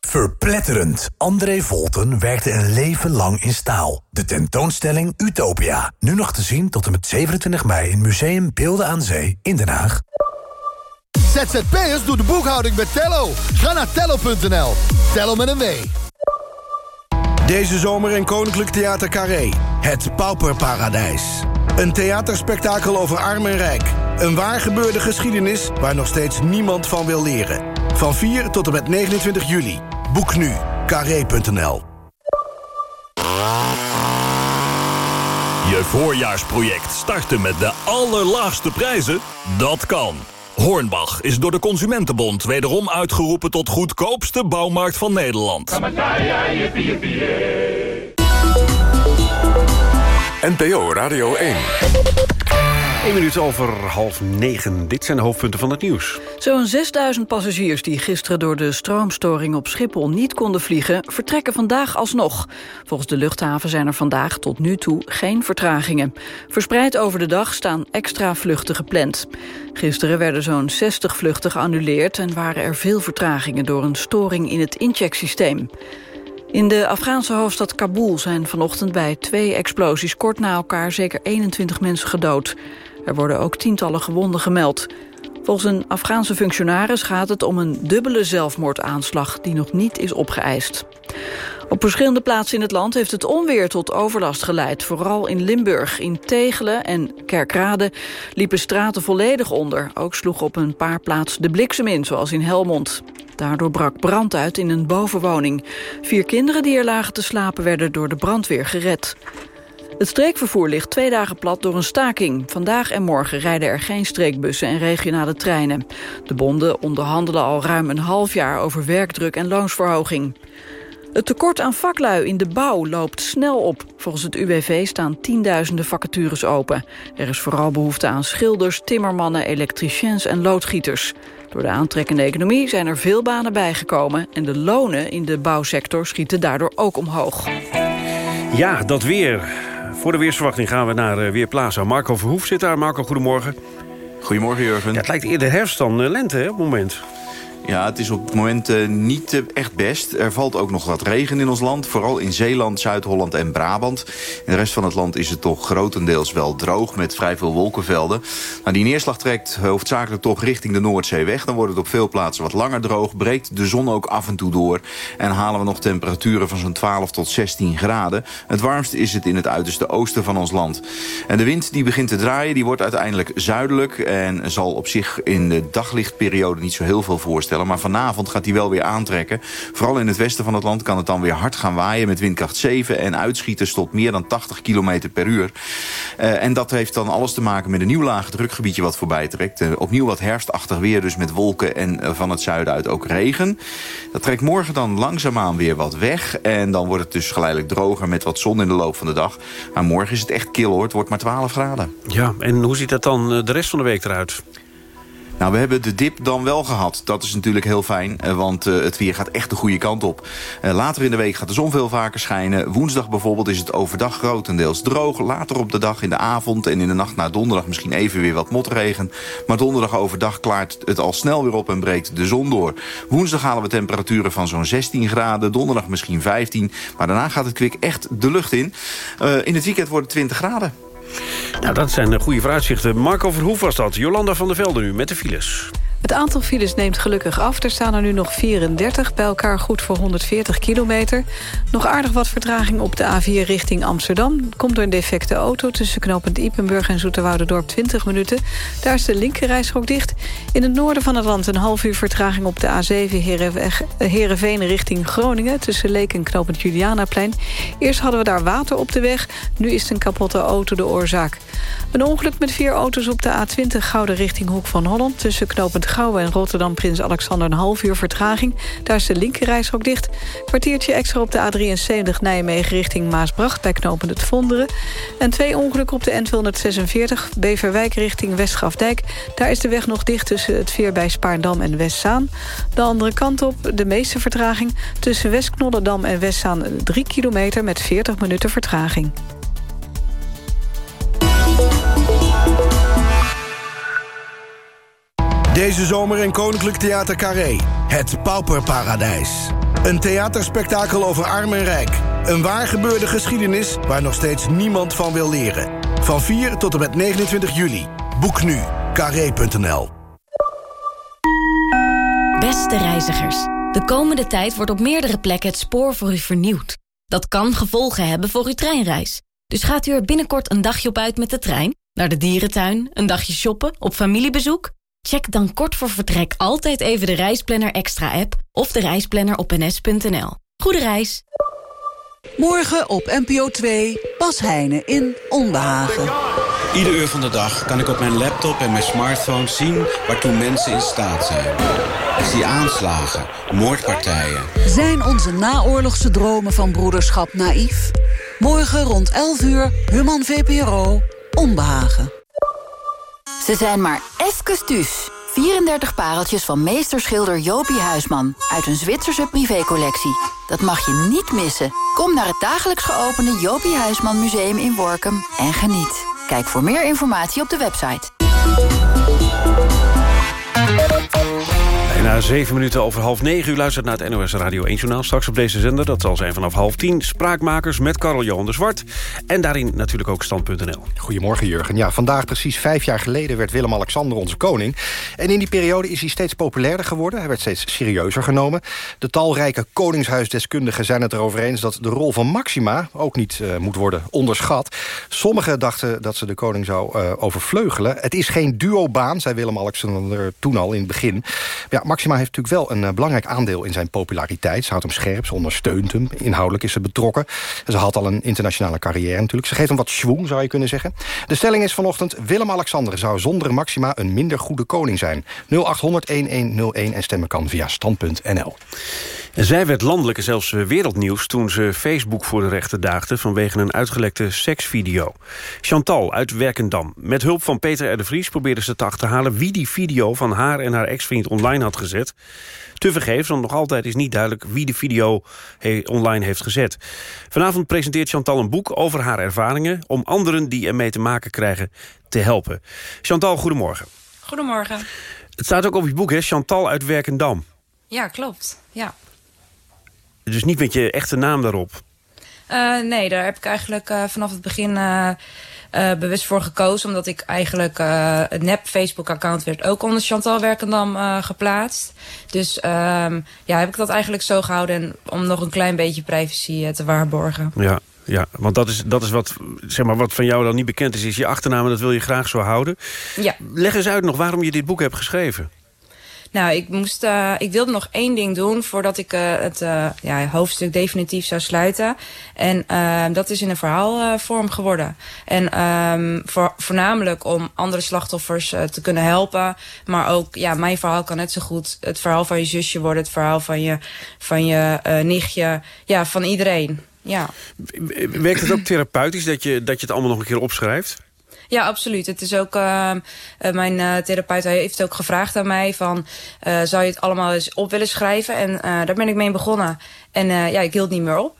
Verpletterend. André Volten werkte een leven lang in staal. De tentoonstelling Utopia. Nu nog te zien tot en met 27 mei in Museum Beelden aan Zee in Den Haag. ZZP'ers doet de boekhouding met Tello. Ga naar tello.nl. Tello met een W. Deze zomer in Koninklijk Theater Carré. Het Pauperparadijs. Een theaterspektakel over arm en rijk. Een waar gebeurde geschiedenis waar nog steeds niemand van wil leren. Van 4 tot en met 29 juli. Boek nu. Carré.nl Je voorjaarsproject starten met de allerlaagste prijzen? Dat kan. Hornbach is door de Consumentenbond wederom uitgeroepen tot goedkoopste bouwmarkt van Nederland. NPO Radio 1. 1 minuut over half negen. Dit zijn de hoofdpunten van het nieuws. Zo'n 6000 passagiers die gisteren door de stroomstoring op Schiphol niet konden vliegen, vertrekken vandaag alsnog. Volgens de luchthaven zijn er vandaag tot nu toe geen vertragingen. Verspreid over de dag staan extra vluchten gepland. Gisteren werden zo'n 60 vluchten geannuleerd en waren er veel vertragingen door een storing in het inchecksysteem. In de Afghaanse hoofdstad Kabul zijn vanochtend bij twee explosies kort na elkaar zeker 21 mensen gedood. Er worden ook tientallen gewonden gemeld. Volgens een Afghaanse functionaris gaat het om een dubbele zelfmoordaanslag die nog niet is opgeëist. Op verschillende plaatsen in het land heeft het onweer tot overlast geleid. Vooral in Limburg, in Tegelen en Kerkrade liepen straten volledig onder. Ook sloeg op een paar plaatsen de bliksem in, zoals in Helmond. Daardoor brak brand uit in een bovenwoning. Vier kinderen die er lagen te slapen werden door de brandweer gered. Het streekvervoer ligt twee dagen plat door een staking. Vandaag en morgen rijden er geen streekbussen en regionale treinen. De bonden onderhandelen al ruim een half jaar over werkdruk en loonsverhoging. Het tekort aan vaklui in de bouw loopt snel op. Volgens het UWV staan tienduizenden vacatures open. Er is vooral behoefte aan schilders, timmermannen, elektriciens en loodgieters. Door de aantrekkende economie zijn er veel banen bijgekomen... en de lonen in de bouwsector schieten daardoor ook omhoog. Ja, dat weer. Voor de weersverwachting gaan we naar uh, Weerplaza. Marco Verhoef zit daar. Marco, goedemorgen. Goedemorgen, Jurgen. Ja, het lijkt eerder herfst dan uh, lente hè, op het moment. Ja, het is op het moment uh, niet uh, echt best. Er valt ook nog wat regen in ons land. Vooral in Zeeland, Zuid-Holland en Brabant. In de rest van het land is het toch grotendeels wel droog... met vrij veel wolkenvelden. Nou, die neerslag trekt hoofdzakelijk toch richting de Noordzee weg. Dan wordt het op veel plaatsen wat langer droog. Breekt de zon ook af en toe door. En halen we nog temperaturen van zo'n 12 tot 16 graden. Het warmste is het in het uiterste oosten van ons land. En de wind die begint te draaien, die wordt uiteindelijk zuidelijk... en zal op zich in de daglichtperiode niet zo heel veel voorstellen maar vanavond gaat hij wel weer aantrekken. Vooral in het westen van het land kan het dan weer hard gaan waaien... met windkracht 7 en uitschieters tot meer dan 80 km per uur. Uh, en dat heeft dan alles te maken met een nieuw lage drukgebiedje wat voorbij trekt. Uh, opnieuw wat herfstachtig weer, dus met wolken en uh, van het zuiden uit ook regen. Dat trekt morgen dan langzaamaan weer wat weg. En dan wordt het dus geleidelijk droger met wat zon in de loop van de dag. Maar morgen is het echt kil hoor, het wordt maar 12 graden. Ja, en hoe ziet dat dan de rest van de week eruit? Nou, we hebben de dip dan wel gehad. Dat is natuurlijk heel fijn, want uh, het weer gaat echt de goede kant op. Uh, later in de week gaat de zon veel vaker schijnen. Woensdag bijvoorbeeld is het overdag grotendeels droog. Later op de dag, in de avond en in de nacht naar donderdag... misschien even weer wat motregen. Maar donderdag overdag klaart het al snel weer op en breekt de zon door. Woensdag halen we temperaturen van zo'n 16 graden. Donderdag misschien 15. Maar daarna gaat het kwik echt de lucht in. In het weekend wordt het 20 graden. Nou, dat zijn goede vooruitzichten. Marco Verhoef was dat. Jolanda van der Velde nu met de files. Het aantal files neemt gelukkig af. Er staan er nu nog 34, bij elkaar goed voor 140 kilometer. Nog aardig wat vertraging op de A4 richting Amsterdam. Komt door een defecte auto tussen knooppunt Ipenburg en Zoeterwouderdorp 20 minuten. Daar is de linkerrijstrook dicht. In het noorden van het land een half uur vertraging op de A7 Heerenveen richting Groningen... tussen Leek en knooppunt Julianaplein. Eerst hadden we daar water op de weg. Nu is een kapotte auto de oorzaak. Een ongeluk met vier auto's op de A20 Gouden richting Hoek van Holland... tussen knooppunt Gouwen en Rotterdam Prins Alexander een half uur vertraging. Daar is de linkerrijstrook dicht. Kwartiertje extra op de A73 Nijmegen richting Maasbracht... bij knooppunt Het Vonderen. En twee ongelukken op de N246 Beverwijk richting Westgrafdijk. Daar is de weg nog dicht tussen het Veer bij Spaarndam en Westzaan. De andere kant op de meeste vertraging... tussen Westknollendam en Westzaan 3 kilometer met 40 minuten vertraging. Deze zomer in Koninklijk Theater Carré. Het Pauperparadijs. Een theaterspektakel over arm en rijk. Een waar gebeurde geschiedenis waar nog steeds niemand van wil leren. Van 4 tot en met 29 juli. Boek nu. Carré.nl Beste reizigers. De komende tijd wordt op meerdere plekken het spoor voor u vernieuwd. Dat kan gevolgen hebben voor uw treinreis. Dus gaat u er binnenkort een dagje op uit met de trein? Naar de dierentuin? Een dagje shoppen? Op familiebezoek? Check dan kort voor vertrek altijd even de Reisplanner Extra app of de reisplanner op ns.nl. Goede reis! Morgen op NPO 2, Bas Heijnen in Onbehagen. Ieder uur van de dag kan ik op mijn laptop en mijn smartphone zien waartoe mensen in staat zijn. Ik zie aanslagen, moordpartijen. Zijn onze naoorlogse dromen van broederschap naïef? Morgen rond 11 uur, Human VPRO, Onbehagen. Ze zijn maar even thuis. 34 pareltjes van meesterschilder Jopie Huisman... uit een Zwitserse privécollectie. Dat mag je niet missen. Kom naar het dagelijks geopende Jopie Huisman Museum in Workum en geniet. Kijk voor meer informatie op de website. Na zeven minuten over half negen. U luistert naar het NOS Radio 1 Journaal. Straks op deze zender, dat zal zijn vanaf half tien. Spraakmakers met Karel Johan de Zwart. En daarin natuurlijk ook stand.nl. Goedemorgen Jurgen. Ja, vandaag precies vijf jaar geleden werd Willem-Alexander onze koning. En in die periode is hij steeds populairder geworden. Hij werd steeds serieuzer genomen. De talrijke koningshuisdeskundigen zijn het erover eens... dat de rol van Maxima ook niet uh, moet worden onderschat. Sommigen dachten dat ze de koning zou uh, overvleugelen. Het is geen duobaan, zei Willem-Alexander toen al in het begin. Ja, Maxima heeft natuurlijk wel een uh, belangrijk aandeel in zijn populariteit. Ze houdt hem scherp, ze ondersteunt hem. Inhoudelijk is ze betrokken. En ze had al een internationale carrière natuurlijk. Ze geeft hem wat schwung, zou je kunnen zeggen. De stelling is vanochtend... Willem-Alexander zou zonder Maxima een minder goede koning zijn. 0800-1101 en stemmen kan via stand.nl. En zij werd landelijk en zelfs wereldnieuws... toen ze Facebook voor de rechter daagde... vanwege een uitgelekte seksvideo. Chantal uit Werkendam. Met hulp van Peter R. de Vries probeerde ze te achterhalen... wie die video van haar en haar ex-vriend online had gezet. Te vergeefs, want nog altijd is niet duidelijk... wie de video online heeft gezet. Vanavond presenteert Chantal een boek over haar ervaringen... om anderen die ermee te maken krijgen te helpen. Chantal, goedemorgen. Goedemorgen. Het staat ook op je boek, hè? Chantal uit Werkendam. Ja, klopt. Ja. Dus niet met je echte naam daarop? Uh, nee, daar heb ik eigenlijk uh, vanaf het begin uh, bewust voor gekozen. Omdat ik eigenlijk het nep Facebook-account werd ook onder Chantal Werkendam geplaatst. Dus ehm, ja, heb ik dat eigenlijk zo gehouden om nog een klein beetje privacy te waarborgen. Ja, ja, want dat is, dat is wat, zeg maar, wat van jou dan niet bekend is, is je achternaam en dat wil je graag zo houden. Ja. Leg eens uit nog waarom je dit boek hebt geschreven. Nou, ik, moest, uh, ik wilde nog één ding doen voordat ik uh, het uh, ja, hoofdstuk definitief zou sluiten. En dat is in een verhaalvorm geworden. En voor, voornamelijk om andere slachtoffers te kunnen helpen. Maar ook, ja, mijn verhaal kan net zo goed het verhaal van je zusje worden. Het verhaal van je, van je nichtje. Ja, van iedereen. Ja. Werkt het ook therapeutisch dat je, dat je het allemaal nog een keer opschrijft? Ja, absoluut. Het is ook, uh, mijn uh, therapeut heeft ook gevraagd aan mij van, uh, zou je het allemaal eens op willen schrijven? En daar ben ik mee begonnen. En ja, ik hield niet meer op.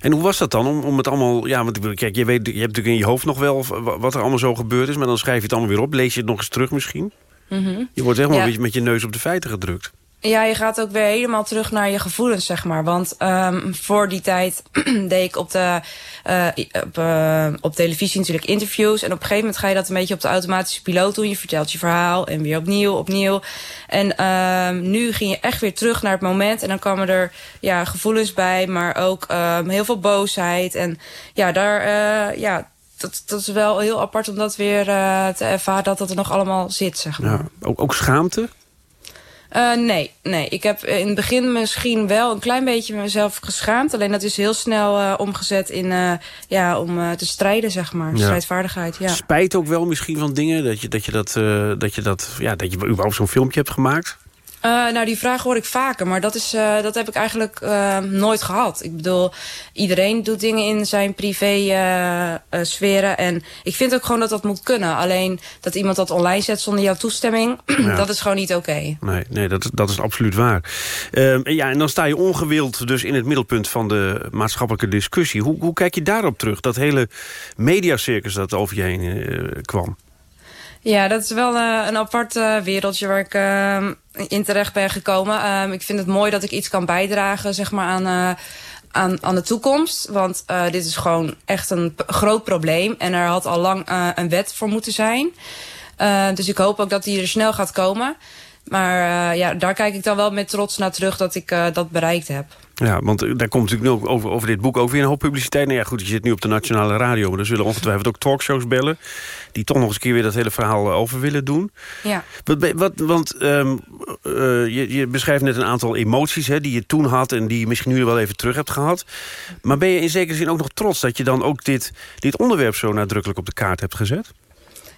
En hoe was dat dan om, om het allemaal... Ja, want kijk, je, weet, je hebt natuurlijk in je hoofd nog wel wat er allemaal zo gebeurd is... maar dan schrijf je het allemaal weer op. Lees je het nog eens terug misschien? Mm -hmm. Je wordt helemaal ja. met, je, met je neus op de feiten gedrukt. Ja, je gaat ook weer helemaal terug naar je gevoelens, zeg maar. Want um, voor die tijd deed ik op, de, uh, op, uh, op televisie natuurlijk interviews. En op een gegeven moment ga je dat een beetje op de automatische piloot doen. Je vertelt je verhaal en weer opnieuw, opnieuw. En um, nu ging je echt weer terug naar het moment. En dan kwamen er ja, gevoelens bij, maar ook um, heel veel boosheid. En ja, daar, uh, ja, dat, dat is wel heel apart om dat weer te ervaren dat dat er nog allemaal zit, zeg maar. Ja, ook, ook schaamte? Uh, nee, nee, ik heb in het begin misschien wel een klein beetje mezelf geschaamd. Alleen dat is heel snel uh, omgezet in uh, ja, om te strijden, zeg maar. Ja. Strijdvaardigheid, ja. Spijt ook wel misschien van dingen dat je dat, je dat, dat, je dat, ja, dat je überhaupt zo'n filmpje hebt gemaakt? Uh, nou, die vraag hoor ik vaker, maar dat, is, uh, dat heb ik eigenlijk uh, nooit gehad. Ik bedoel, iedereen doet dingen in zijn privé sferen. En ik vind ook gewoon dat dat moet kunnen. Alleen dat iemand dat online zet zonder jouw toestemming, ja. dat is gewoon niet oké. Okay. Nee, nee dat, dat is absoluut waar. Ehm, ja, en dan sta je ongewild dus in het middelpunt van de maatschappelijke discussie. Hoe, hoe kijk je daarop terug, dat hele mediacircus dat over je heen kwam? Ja, dat is wel uh, een apart uh, wereldje waar ik uh, in terecht ben gekomen. ik vind het mooi dat ik iets kan bijdragen zeg maar, aan, aan, aan de toekomst. Want dit is gewoon echt een groot probleem. En er had al lang een wet voor moeten zijn. dus ik hoop ook dat die er snel gaat komen. Maar ja, daar kijk ik dan wel met trots naar terug dat ik dat bereikt heb. Ja, want daar komt natuurlijk nu over, over dit boek ook weer een hoop publiciteit. Nou ja, goed, je zit nu op de nationale radio, maar er zullen ongetwijfeld ook talkshows bellen... die toch nog eens een keer weer dat hele verhaal over willen doen. Ja. Wat, wat, want um, uh, je, je beschrijft net een aantal emoties hè, die je toen had... en die je misschien nu wel even terug hebt gehad. Maar ben je in zekere zin ook nog trots dat je dan ook dit, dit onderwerp zo nadrukkelijk op de kaart hebt gezet?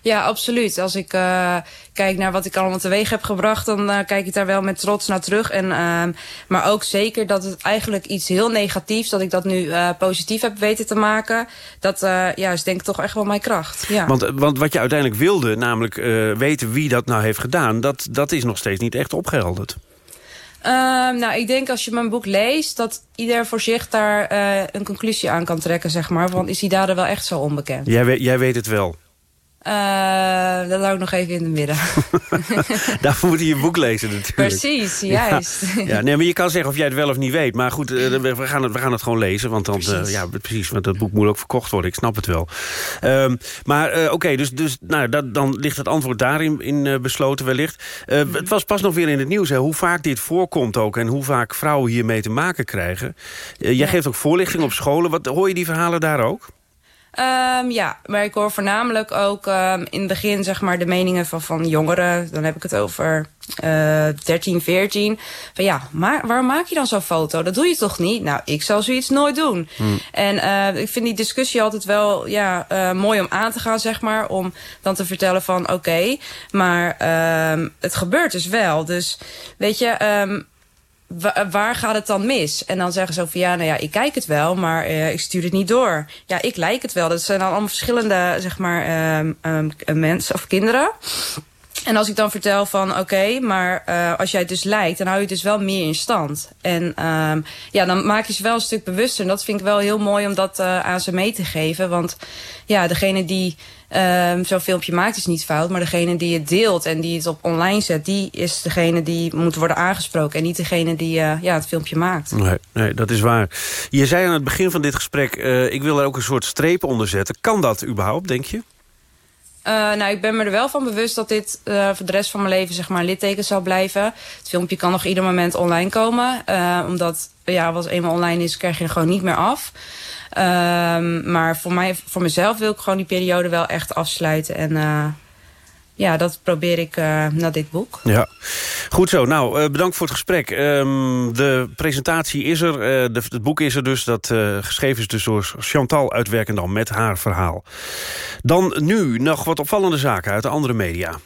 Ja, absoluut. Als ik uh, kijk naar wat ik allemaal teweeg heb gebracht... dan uh, kijk ik daar wel met trots naar terug. En, uh, maar ook zeker dat het eigenlijk iets heel negatiefs... dat ik dat nu positief heb weten te maken... dat ja, is denk ik toch echt wel mijn kracht. Ja. Want, want wat je uiteindelijk wilde, namelijk weten wie dat nou heeft gedaan... dat, dat is nog steeds niet echt opgehelderd. Uh, nou, ik denk als je mijn boek leest... dat ieder voor zich daar uh, een conclusie aan kan trekken, zeg maar. Want is die dader wel echt zo onbekend? Jij weet, jij weet het wel. Uh, dat hou ik nog even in het midden. Daarvoor moet je je boek lezen natuurlijk. Precies, juist. Ja, ja, nee, maar je kan zeggen of jij het wel of niet weet. Maar goed, uh, we, gaan het, we gaan het gewoon lezen. Want dan, precies. Uh, ja, precies, want dat boek moet ook verkocht worden. Ik snap het wel. Um, maar oké, okay, dus, dus nou, dat, dan ligt het antwoord daarin in besloten wellicht. Mm -hmm. Het was pas nog weer in het nieuws hè, hoe vaak dit voorkomt ook. En hoe vaak vrouwen hiermee te maken krijgen. jij ja. geeft ook voorlichting op scholen. Wat, hoor je die verhalen daar ook? Um, ja, maar ik hoor voornamelijk ook um, in het begin zeg maar de meningen van, van jongeren. Dan heb ik het over uh, 13, 14. Van ja, maar waarom maak je dan zo'n foto? Dat doe je toch niet? Nou, ik zal zoiets nooit doen. Hmm. En uh, ik vind die discussie altijd wel ja, uh, mooi om aan te gaan, zeg maar. Om dan te vertellen van oké, okay, maar um, het gebeurt dus wel. Dus weet je... Waar gaat het dan mis? En dan zeggen ze van ja, nou ja, ik kijk het wel, maar uh, ik stuur het niet door. Ja, ik lijk het wel. Dat zijn dan allemaal verschillende, zeg maar, um, um, mensen of kinderen. En als ik dan vertel van oké, maar uh, als jij het dus lijkt, dan hou je het dus wel meer in stand. En um, ja, dan maak je ze wel een stuk bewuster. En dat vind ik wel heel mooi om dat uh, aan ze mee te geven. Want ja, degene die um, zo'n filmpje maakt is niet fout. Maar degene die het deelt en die het op online zet... die is degene die moet worden aangesproken. En niet degene die uh, ja, het filmpje maakt. Nee, nee, dat is waar. Je zei aan het begin van dit gesprek... Ik wil er ook een soort streep onder zetten. Kan dat überhaupt, denk je? Uh, nou, ik ben me er wel van bewust dat dit uh, voor de rest van mijn leven zeg maar litteken zal blijven. Het filmpje kan nog ieder moment online komen. Uh, omdat, ja, wat eenmaal online is, krijg je er gewoon niet meer af. Um, maar voor, mij, voor mezelf wil ik gewoon die periode wel echt afsluiten. En ja, dat probeer ik uh, naar dit boek. Ja, goed zo. Nou, uh, bedankt voor het gesprek. Um, de presentatie is er, uh, de, het boek is er dus. Dat geschreven is dus door Chantal Uitwerkendam met haar verhaal. Dan nu nog wat opvallende zaken uit de andere media.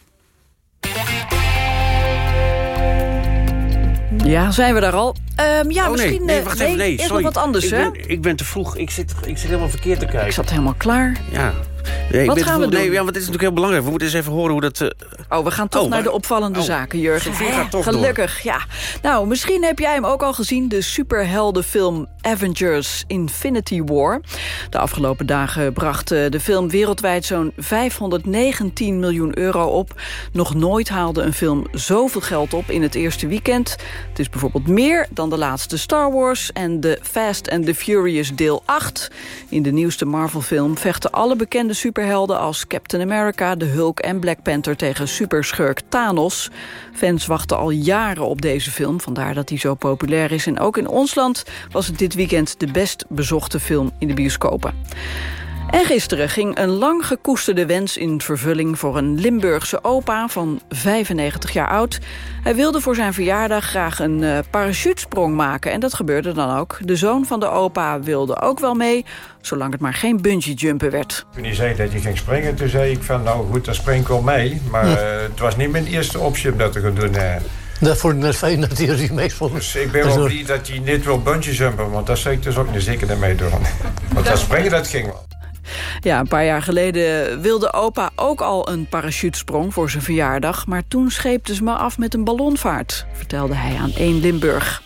Ja, zijn we daar al? Um, ja, oh, misschien nee, nee, wacht even, nee, nog wat anders, ik hè? Ben, ik ben te vroeg. Ik zit, ik zit helemaal verkeerd te kijken. Ik zat helemaal klaar. Ja. Nee, Wat gaan we nee, doen? Ja, want het is natuurlijk heel belangrijk. We moeten eens even horen hoe dat... eh, Oh, we gaan toch Oh, naar de opvallende oh. zaken, Jurgen. Gaat toch door. Gelukkig, ja. Nou, misschien heb jij hem ook al gezien, de superheldenfilm Avengers Infinity War. De afgelopen dagen bracht eh, de film wereldwijd zo'n 519 miljoen euro op. Nog nooit haalde een film zoveel geld op in het eerste weekend. Het is bijvoorbeeld meer dan de laatste Star Wars en de Fast and the Furious deel 8. In de nieuwste Marvel-film vechten alle bekende superhelden als Captain America, de Hulk en Black Panther tegen superschurk Thanos. Fans wachten al jaren op deze film, vandaar dat hij zo populair is. En ook in ons land was het dit weekend de best bezochte film in de bioscopen. En gisteren ging een lang gekoesterde wens in vervulling... voor een Limburgse opa van 95 jaar oud. Hij wilde voor zijn verjaardag graag een uh, parachutesprong maken... en dat gebeurde dan ook. De zoon van de opa wilde ook wel mee... zolang het maar geen bungee-jumpen werd. Toen hij zei dat hij ging springen, toen zei ik van... nou goed, dan spring ik wel mee. Maar uh, het was niet mijn eerste optie om dat te gaan doen. Uh. Dat vond ik net fijn dat hij er niet mee vond. Dus ik ben wel blij dat hij niet wil bungee jumpen... want dat zou ik dus ook niet zeker mee doen. Want dat springen, dat ging wel. Ja, een paar jaar geleden wilde opa ook al een parachutesprong voor zijn verjaardag... maar toen scheepte ze me af met een ballonvaart, vertelde hij aan 1 Limburg.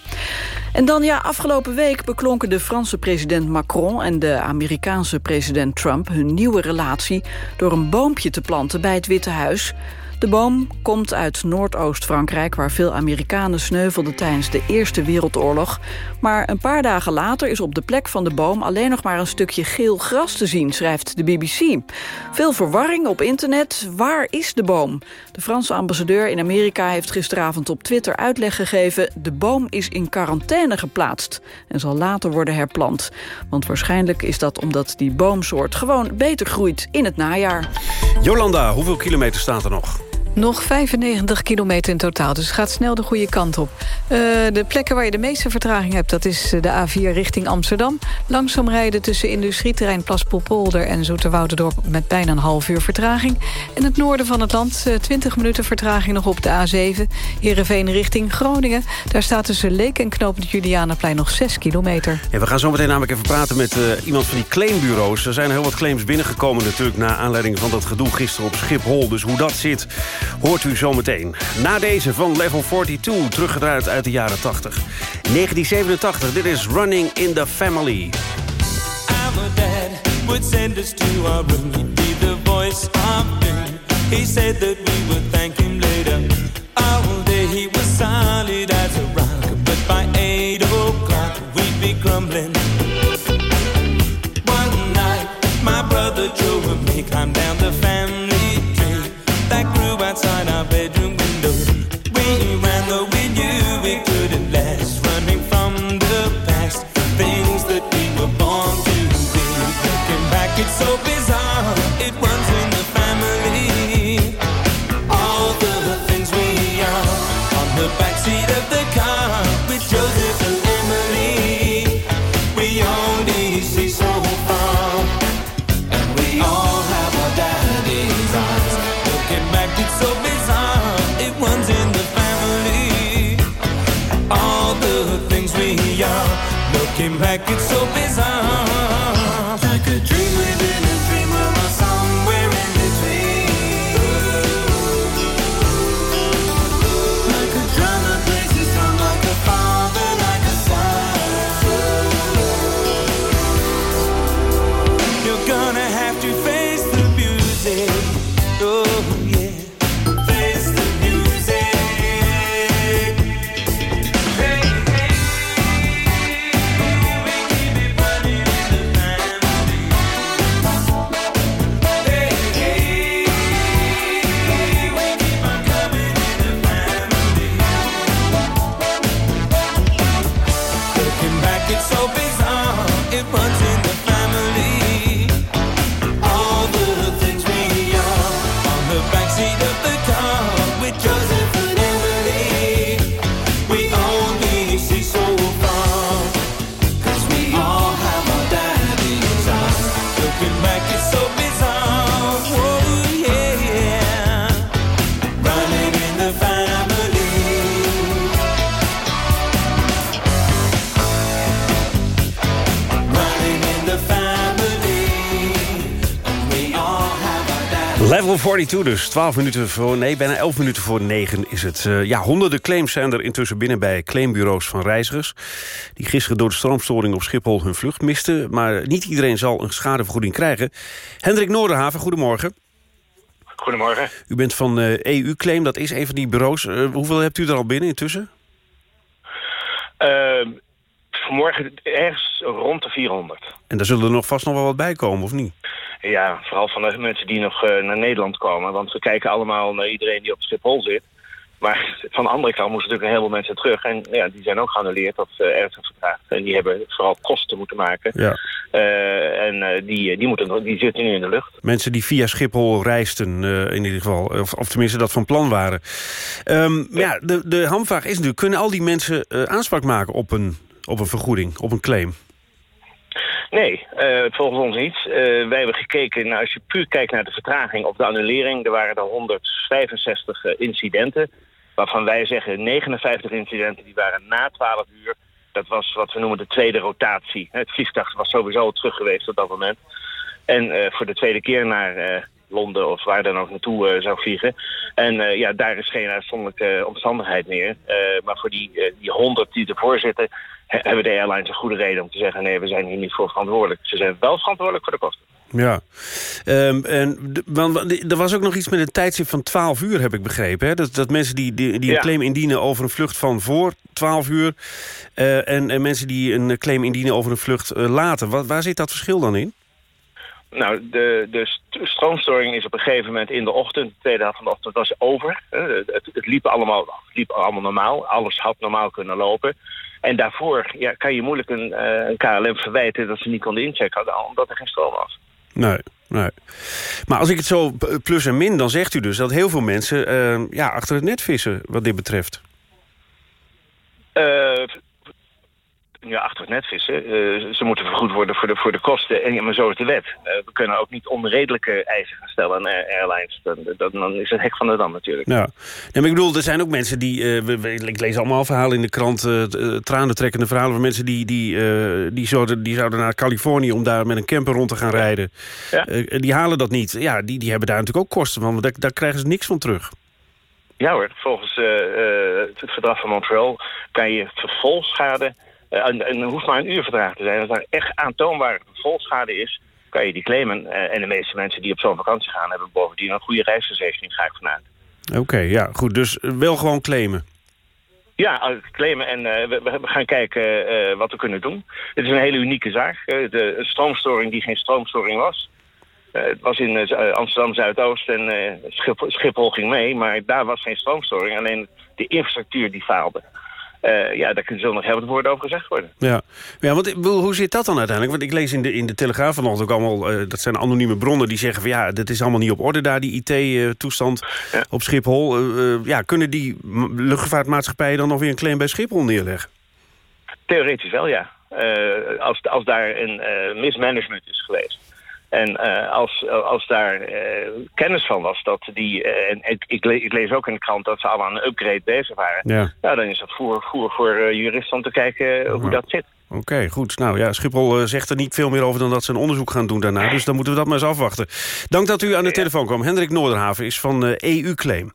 En dan ja, afgelopen week beklonken de Franse president Macron... en de Amerikaanse president Trump hun nieuwe relatie... door een boompje te planten bij het Witte Huis... De boom komt uit Noordoost-Frankrijk... waar veel Amerikanen sneuvelden tijdens de Eerste Wereldoorlog. Maar een paar dagen later is op de plek van de boom... alleen nog maar een stukje geel gras te zien, schrijft de BBC. Veel verwarring op internet. Waar is de boom? De Franse ambassadeur in Amerika heeft gisteravond op Twitter uitleg gegeven... de boom is in quarantaine geplaatst en zal later worden herplant. Want waarschijnlijk is dat omdat die boomsoort gewoon beter groeit in het najaar. Jolanda, hoeveel kilometer staat er nog? Nog 95 kilometer in totaal, dus het gaat snel de goede kant op. Uh, de plekken waar je de meeste vertraging hebt... dat is de A4 richting Amsterdam. Langzaam rijden tussen industrieterrein Plaspoelpolder en Zoeterwouderdorp... met bijna een half uur vertraging. In het noorden van het land uh, 20 minuten vertraging nog op de A7. Heerenveen richting Groningen. Daar staat tussen Leek en Knoop het Julianaplein nog 6 kilometer. Ja, we gaan zo meteen namelijk even praten met iemand van die claimbureaus. Er zijn heel wat claims binnengekomen natuurlijk... na aanleiding van dat gedoe gisteren op Schiphol. Dus hoe dat zit hoort u zometeen. Na deze van Level 42, teruggedraaid uit de jaren 80. 1987, dit is Running in the Family. Our dad would send us to our room. He'd be the voice of doom. He said that we would thank him later. All day he was solid as a rock. But by eight Level 42 dus, 12 minuten voor, nee, bijna 11 minuten voor 9 is het. Uh, ja, honderden claims zijn er intussen binnen bij claimbureaus van reizigers... die gisteren door de stroomstoring op Schiphol hun vlucht misten. Maar niet iedereen zal een schadevergoeding krijgen. Hendrik Noorderhaven, goedemorgen. Goedemorgen. U bent van uh, EU-claim, dat is een van die bureaus. Uh, hoeveel hebt u er al binnen intussen? Ehm, vanmorgen ergens rond de 400. En daar zullen er nog vast nog wel wat bij komen, of niet? Ja, vooral van de mensen die nog uh, naar Nederland komen. Want we kijken allemaal naar iedereen die op Schiphol zit. Maar van de andere kant moesten natuurlijk een heleboel mensen terug. En ja, die zijn ook geannuleerd of uh, ernstig vertraagd. En die hebben vooral kosten moeten maken. Ja. Uh, en die, die, moeten, die zitten nu in de lucht. Mensen die via Schiphol reisden in ieder geval. Of, of tenminste dat van plan waren. Um, ja. ja, de, de hamvraag is natuurlijk... kunnen al die mensen aanspraak maken op een, op een vergoeding, op een claim? Nee, uh, volgens ons niet. Uh, wij hebben gekeken, nou, als je puur kijkt naar de vertraging of de annulering... er waren er 165 uh, incidenten, waarvan wij zeggen 59 incidenten... die waren na 12 uur. Dat was wat we noemen de tweede rotatie. Het vliegtuig was sowieso terug geweest op dat moment. En voor de tweede keer naar Londen of waar dan ook naartoe zou vliegen. En ja, daar is geen uitzonderlijke omstandigheid meer. maar voor die, die 100 die ervoor zitten hebben de airlines een goede reden om te zeggen... nee, we zijn hier niet voor verantwoordelijk. Ze zijn wel verantwoordelijk voor de kosten. Ja, um, en want er was ook nog iets met een tijdstip van 12 uur, heb ik begrepen. Hè? Dat, dat mensen die, die, die een claim indienen over een vlucht van voor 12 uur... Uh, en, en, mensen die een claim indienen over een vlucht uh, later. Wat, waar zit dat verschil dan in? Nou, de, de stroomstoring is op een gegeven moment in de ochtend, de tweede helft van de ochtend, was over. Het, het, liep, allemaal, liep allemaal normaal. Alles had normaal kunnen lopen. En daarvoor ja, kan je moeilijk een, uh, een KLM verwijten dat ze niet konden inchecken, omdat er geen stroom was. Nee, nee. Maar als ik het zo plus en min, dan zegt u dus dat heel veel mensen uh, ja, achter het net vissen wat dit betreft. Uh, ja, achter het net vissen. Uh, ze moeten vergoed worden voor de, voor de kosten. En, maar zo is de wet. Uh, we kunnen ook niet onredelijke eisen gaan stellen aan airlines. Dan, dan, dan, is het hek van de dam natuurlijk. Ja. maar ik bedoel, er zijn ook mensen die... Uh, ik lees allemaal verhalen in de krant... tranentrekkende verhalen van mensen die, die, die, zouden, die zouden naar Californië... om daar met een camper rond te gaan rijden. Ja. die halen dat niet. Ja, die, die hebben daar natuurlijk ook kosten van. Want daar, daar krijgen ze niks van terug. Ja hoor, volgens het verdrag van Montreal... kan je vervolgschade en, en hoeft maar een uur verdrag te zijn. Als er echt aantoonbare volschade is, kan je die claimen. Uh, en de meeste mensen die op zo'n vakantie gaan... hebben bovendien een goede reisverzekering, ga ik vanuit. Oké, ja, goed. Dus wel gewoon claimen. Ja, claimen en uh, we, we, gaan kijken uh, wat we kunnen doen. Het is een hele unieke zaak. Uh, de stroomstoring die geen stroomstoring was. het was in Amsterdam-Zuidoost en Schiphol, Schiphol, ging mee, maar daar was geen stroomstoring. Alleen de infrastructuur die faalde. Uh, ja, daar zullen nog heel wat woorden over gezegd worden. Ja, ja want hoe zit dat dan uiteindelijk? Want ik lees in de, in de Telegraaf vanochtend ook allemaal... Uh, dat zijn anonieme bronnen die zeggen van... ja, dat is allemaal niet op orde daar, die IT-toestand ja. op Schiphol. Uh, ja, kunnen die luchtvaartmaatschappijen dan nog weer een claim bij Schiphol neerleggen? Theoretisch wel, ja. als, als daar een mismanagement is geweest... En uh, als, als daar uh, kennis van was dat die... Uh, en ik, ik, le ik, lees ook in de krant dat ze allemaal aan een upgrade bezig waren. Ja. ja dan is dat voer, voer voor juristen om te kijken hoe dat zit. Oké, okay, goed. Nou ja, Schiphol zegt er niet veel meer over dan dat ze een onderzoek gaan doen daarna. Dus dan moeten we dat maar eens afwachten. Dank dat u aan de telefoon kwam. Hendrik Noorderhaven is van EU-claim.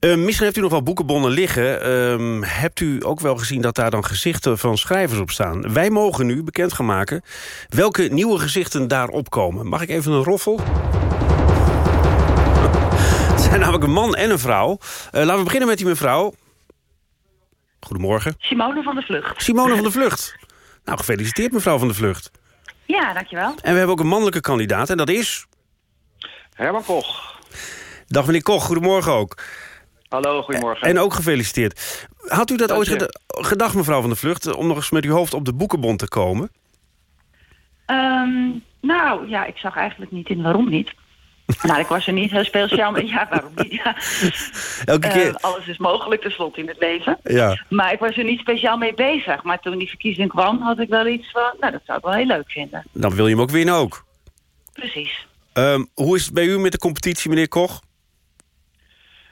Uh, misschien heeft u nog wel boekenbonnen liggen. Uh, hebt u ook wel gezien dat daar dan gezichten van schrijvers op staan? Wij mogen nu bekend gaan maken welke nieuwe gezichten daarop komen. Mag ik even een roffel? Het zijn namelijk een man en een vrouw. Uh, laten we beginnen met die mevrouw. Goedemorgen. Simone van de Vlucht. Simone van de Vlucht. Nou, gefeliciteerd mevrouw van de Vlucht. Ja, dankjewel. En we hebben ook een mannelijke kandidaat en dat is... Herman Koch. Dag meneer Koch, goedemorgen ook. Hallo, goedemorgen. En ook gefeliciteerd. Had u dat ooit gedacht, mevrouw van der Vlucht... om nog eens met uw hoofd op de boekenbond te komen? Um, nou, ja, ik zag eigenlijk niet in waarom niet. nou, ik was er niet heel speciaal mee. Ja, waarom niet? Ja. Elke keer... Uh, alles is mogelijk tenslotte in het leven. Ja. Maar ik was er niet speciaal mee bezig. Maar toen die verkiezing kwam, had ik wel iets van... nou, dat zou ik wel heel leuk vinden. Dan wil je hem ook winnen ook. Precies. Um, hoe is het bij u met de competitie, meneer Koch?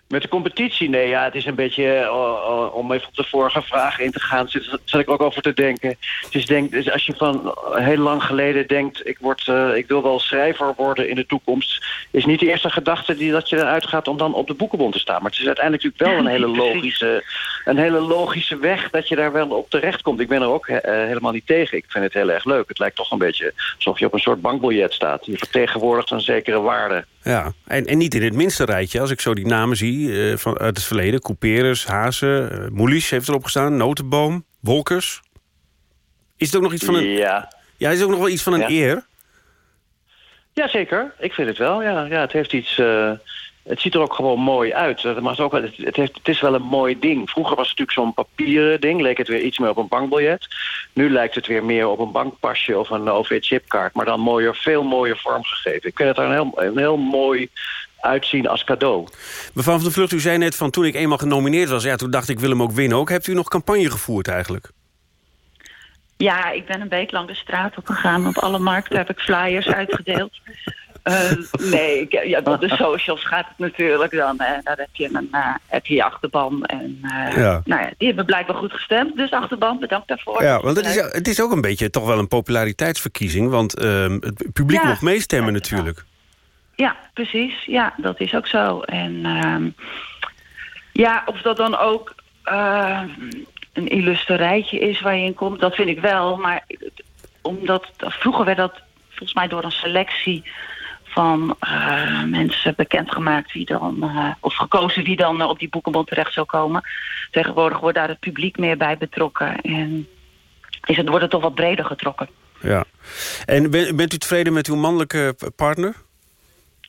Met de competitie, nee, ja, het is een beetje, eh, oh, om even op de vorige vraag in te gaan, zit, zat ik ook over te denken. Dus, denk, dus als je van heel lang geleden denkt, ik, word, uh, ik wil wel schrijver worden in de toekomst, is niet de eerste gedachte die dat je eruit gaat om dan op de boekenbond te staan. Maar het is uiteindelijk natuurlijk wel een hele logische, een hele logische weg dat je daar wel op terecht komt. Ik ben er ook uh, helemaal niet tegen. Ik vind het heel erg leuk. Het lijkt toch een beetje alsof je op een soort bankbiljet staat. Je vertegenwoordigt een zekere waarde. Ja, en, en niet in het minste rijtje. Als ik zo die namen zie uh, van, uit het verleden. Couperus, Hazen, uh, Moelies heeft erop gestaan. Notenboom, Wolkers. Is het ook nog iets van een... Ja. Ja, is het ook nog wel iets van een Ja. eer? Jazeker, ik vind het wel. Ja, ja het heeft iets... eh, het ziet er ook gewoon mooi uit. Dat mag ook, wel- het, het, heeft, het is wel een mooi ding. Vroeger was het natuurlijk zo'n papieren ding. Leek het weer iets meer op een bankbiljet. Nu lijkt het weer meer op een bankpasje of een OV-chipkaart. Maar dan mooier, veel mooier vormgegeven. Ik vind het een heel, een heel mooi uitzien als cadeau. Mevrouw van de Vlucht, u zei net van toen ik eenmaal genomineerd was... ja, toen dacht ik, wil hem ook winnen ook. Hebt u nog campagne gevoerd eigenlijk? Ja, ik ben een week lang de straat op gegaan. Op alle markten heb ik flyers uitgedeeld. Eh, nee, ik, ja, op de socials gaat het natuurlijk dan. Hè. Daar heb je, een, eh, heb je achterban. En, eh, Ja. nou ja, die hebben blijkbaar goed gestemd. Dus achterban, bedankt daarvoor. Ja, want het is, het is ook een beetje toch wel een populariteitsverkiezing... want ehm, het publiek Ja, mocht meestemmen natuurlijk. Ja, precies. Ja, dat is ook zo. En ehm, ja, of dat dan ook eh, een illustre rijtje is waar je in komt, dat vind ik wel. Maar omdat vroeger werd dat volgens mij door een selectie van eh, mensen bekendgemaakt wie dan, eh, of gekozen wie dan op die boekenbond terecht zou komen. Tegenwoordig wordt daar het publiek meer bij betrokken en is het, wordt het toch wat breder getrokken. Ja. En ben- bent u tevreden met uw mannelijke partner?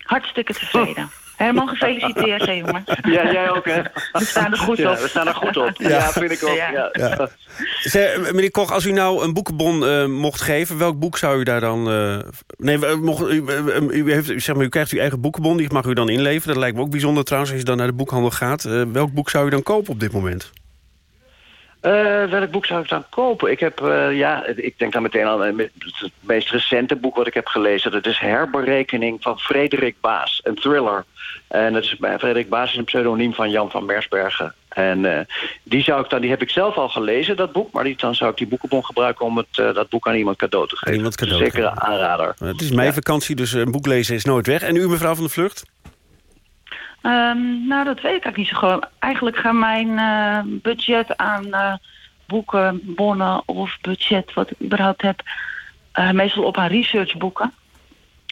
Hartstikke tevreden. Herman, gefeliciteerd, hè, jongen. Ja, jij ook, hè? We staan er goed Ja, op. we staan er goed op. Ja, vind ik ook. Ja. Ja. Zeg, meneer Koch, als u nou een boekenbon eh, mocht geven... welk boek zou u daar dan... eh, nee, we- mocht, u, u, u heeft, zeg maar, u krijgt uw eigen boekenbon, die mag u dan inleveren. Dat lijkt me ook bijzonder trouwens, als je dan naar de boekhandel gaat. Eh, welk boek zou u dan kopen op dit moment? Eh, welk boek zou ik dan kopen? Ik heb, eh, ja, ik denk dan meteen aan eh, het meest recente boek wat ik heb gelezen. Dat is Herberekening van Frederik Baas, een thriller. En is, Frederik Baas is een pseudoniem van Jan van Mersbergen. En die zou ik dan, die heb ik zelf al gelezen, dat boek. Maar die, dan zou ik die boekenbon gebruiken om het, dat boek aan iemand cadeau te geven. iemand cadeau Zeker een aanrader. Het is mijn vakantie, dus een boek lezen is nooit weg. En u, mevrouw van de Vlucht? Ehm, nou, dat weet ik eigenlijk niet zo gewoon. Eigenlijk gaat mijn eh, budget aan eh, boeken, bonnen of budget wat ik überhaupt heb... eh, meestal op aan researchboeken.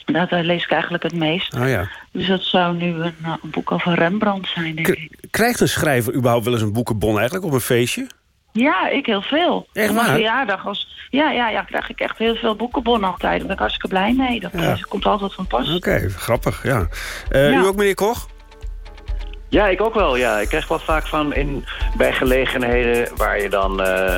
Daar daar lees ik eigenlijk het meest. Oh ja. Dus dat zou nu een, een boek over Rembrandt zijn, denk ik. Krijgt een schrijver überhaupt wel eens een boekenbon eigenlijk op een feestje? Ja, ik heel veel. Echt waar? verjaardag als, ja, ja, ja, krijg ik echt heel veel boekenbonnen altijd. Daar ben ik hartstikke blij mee. Dat Ja. komt altijd van pas. Oké, grappig, ja. Ja. U ook, meneer Koch? Ja, ik ook wel. Ja. Ik krijg wel vaak van in, bij gelegenheden waar je dan eh,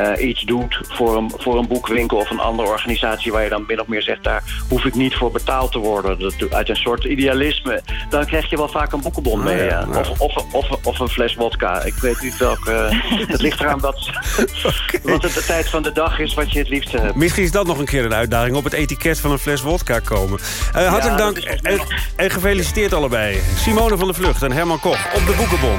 eh, iets doet voor een, voor een boekwinkel of een andere organisatie waar je dan min of meer zegt, daar hoef ik niet voor betaald te worden. Dat, uit een soort idealisme. Dan krijg je wel vaak een boekenbon Oh, mee. ja, Ja. nou. Of, of, of, of een fles wodka. Ik weet niet welke. het ligt eraan wat, wat het de tijd van de dag is wat je het liefste hebt. Misschien is dat nog een keer een uitdaging. Op het etiket van een fles wodka komen. Eh, hartelijk Ja, dank en, en gefeliciteerd allebei. Simone van der Vlucht en Herman Koch op de Boekenbon.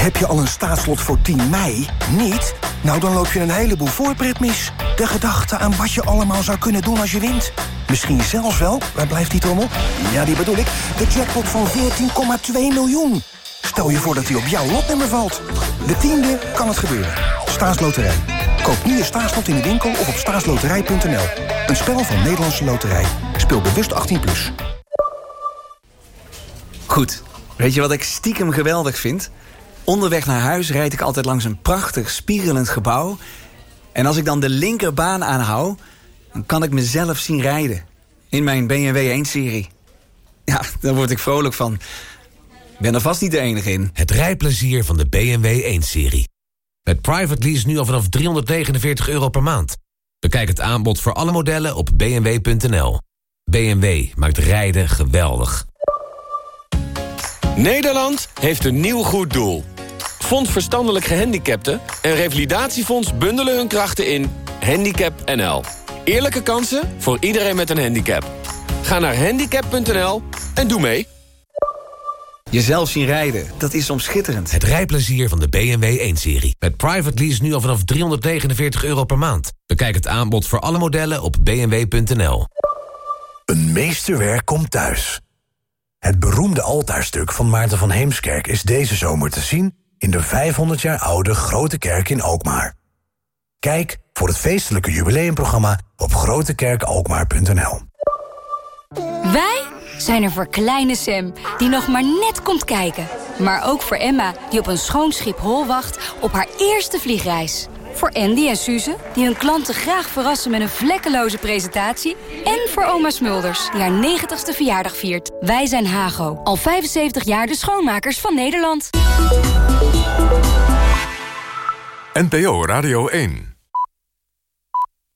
Heb je al een staatslot voor 10 mei? Niet? Nou, dan loop je een heleboel voorpret mis. De gedachte aan wat je allemaal zou kunnen doen als je wint. Misschien zelfs wel, waar blijft die trommel? Ja, die bedoel ik, de jackpot van 14,2 miljoen. Stel je voor dat die op jouw lotnummer valt. De tiende kan het gebeuren. Staatsloterij. Koop nu je staatslot in de winkel of op staatsloterij.nl. Een spel van Nederlandse Loterij. Speel bewust 18+. Plus. Goed, weet je wat ik stiekem geweldig vind? Onderweg naar huis rijd ik altijd langs een prachtig spiegelend gebouw. En als ik dan de linkerbaan aanhoud, dan kan ik mezelf zien rijden. In mijn BMW 1-serie. Ja, daar word ik vrolijk van. ben er vast niet de enige in. Het rijplezier van de BMW 1-serie. Met private lease nu al vanaf 349 euro per maand. Bekijk het aanbod voor alle modellen op bmw.nl. BMW maakt rijden geweldig. Nederland heeft een nieuw goed doel. Fonds Verstandelijk Gehandicapten en Revalidatiefonds bundelen hun krachten in Handicap NL. Eerlijke kansen voor iedereen met een handicap. Ga naar handicap.nl en doe mee. Jezelf zien rijden, dat is soms schitterend. Het rijplezier van de BMW 1-serie. Met private lease nu al vanaf 349 euro per maand. Bekijk het aanbod voor alle modellen op bmw.nl. Een meesterwerk komt thuis. Het beroemde altaarstuk van Maarten van Heemskerk... is deze zomer te zien in de 500 jaar oude Grote Kerk in Alkmaar. Kijk voor het feestelijke jubileumprogramma op grotekerkalkmaar.nl. Wij zijn er voor kleine Sam, die nog maar net komt kijken. Maar ook voor Emma, die op een schoon schip hol wacht op haar eerste vliegreis. Voor Andy en Suze, die hun klanten graag verrassen met een vlekkeloze presentatie. En voor oma Smulders, die haar 90ste verjaardag viert. Wij zijn Hago, al 75 jaar de schoonmakers van Nederland. NPO Radio 1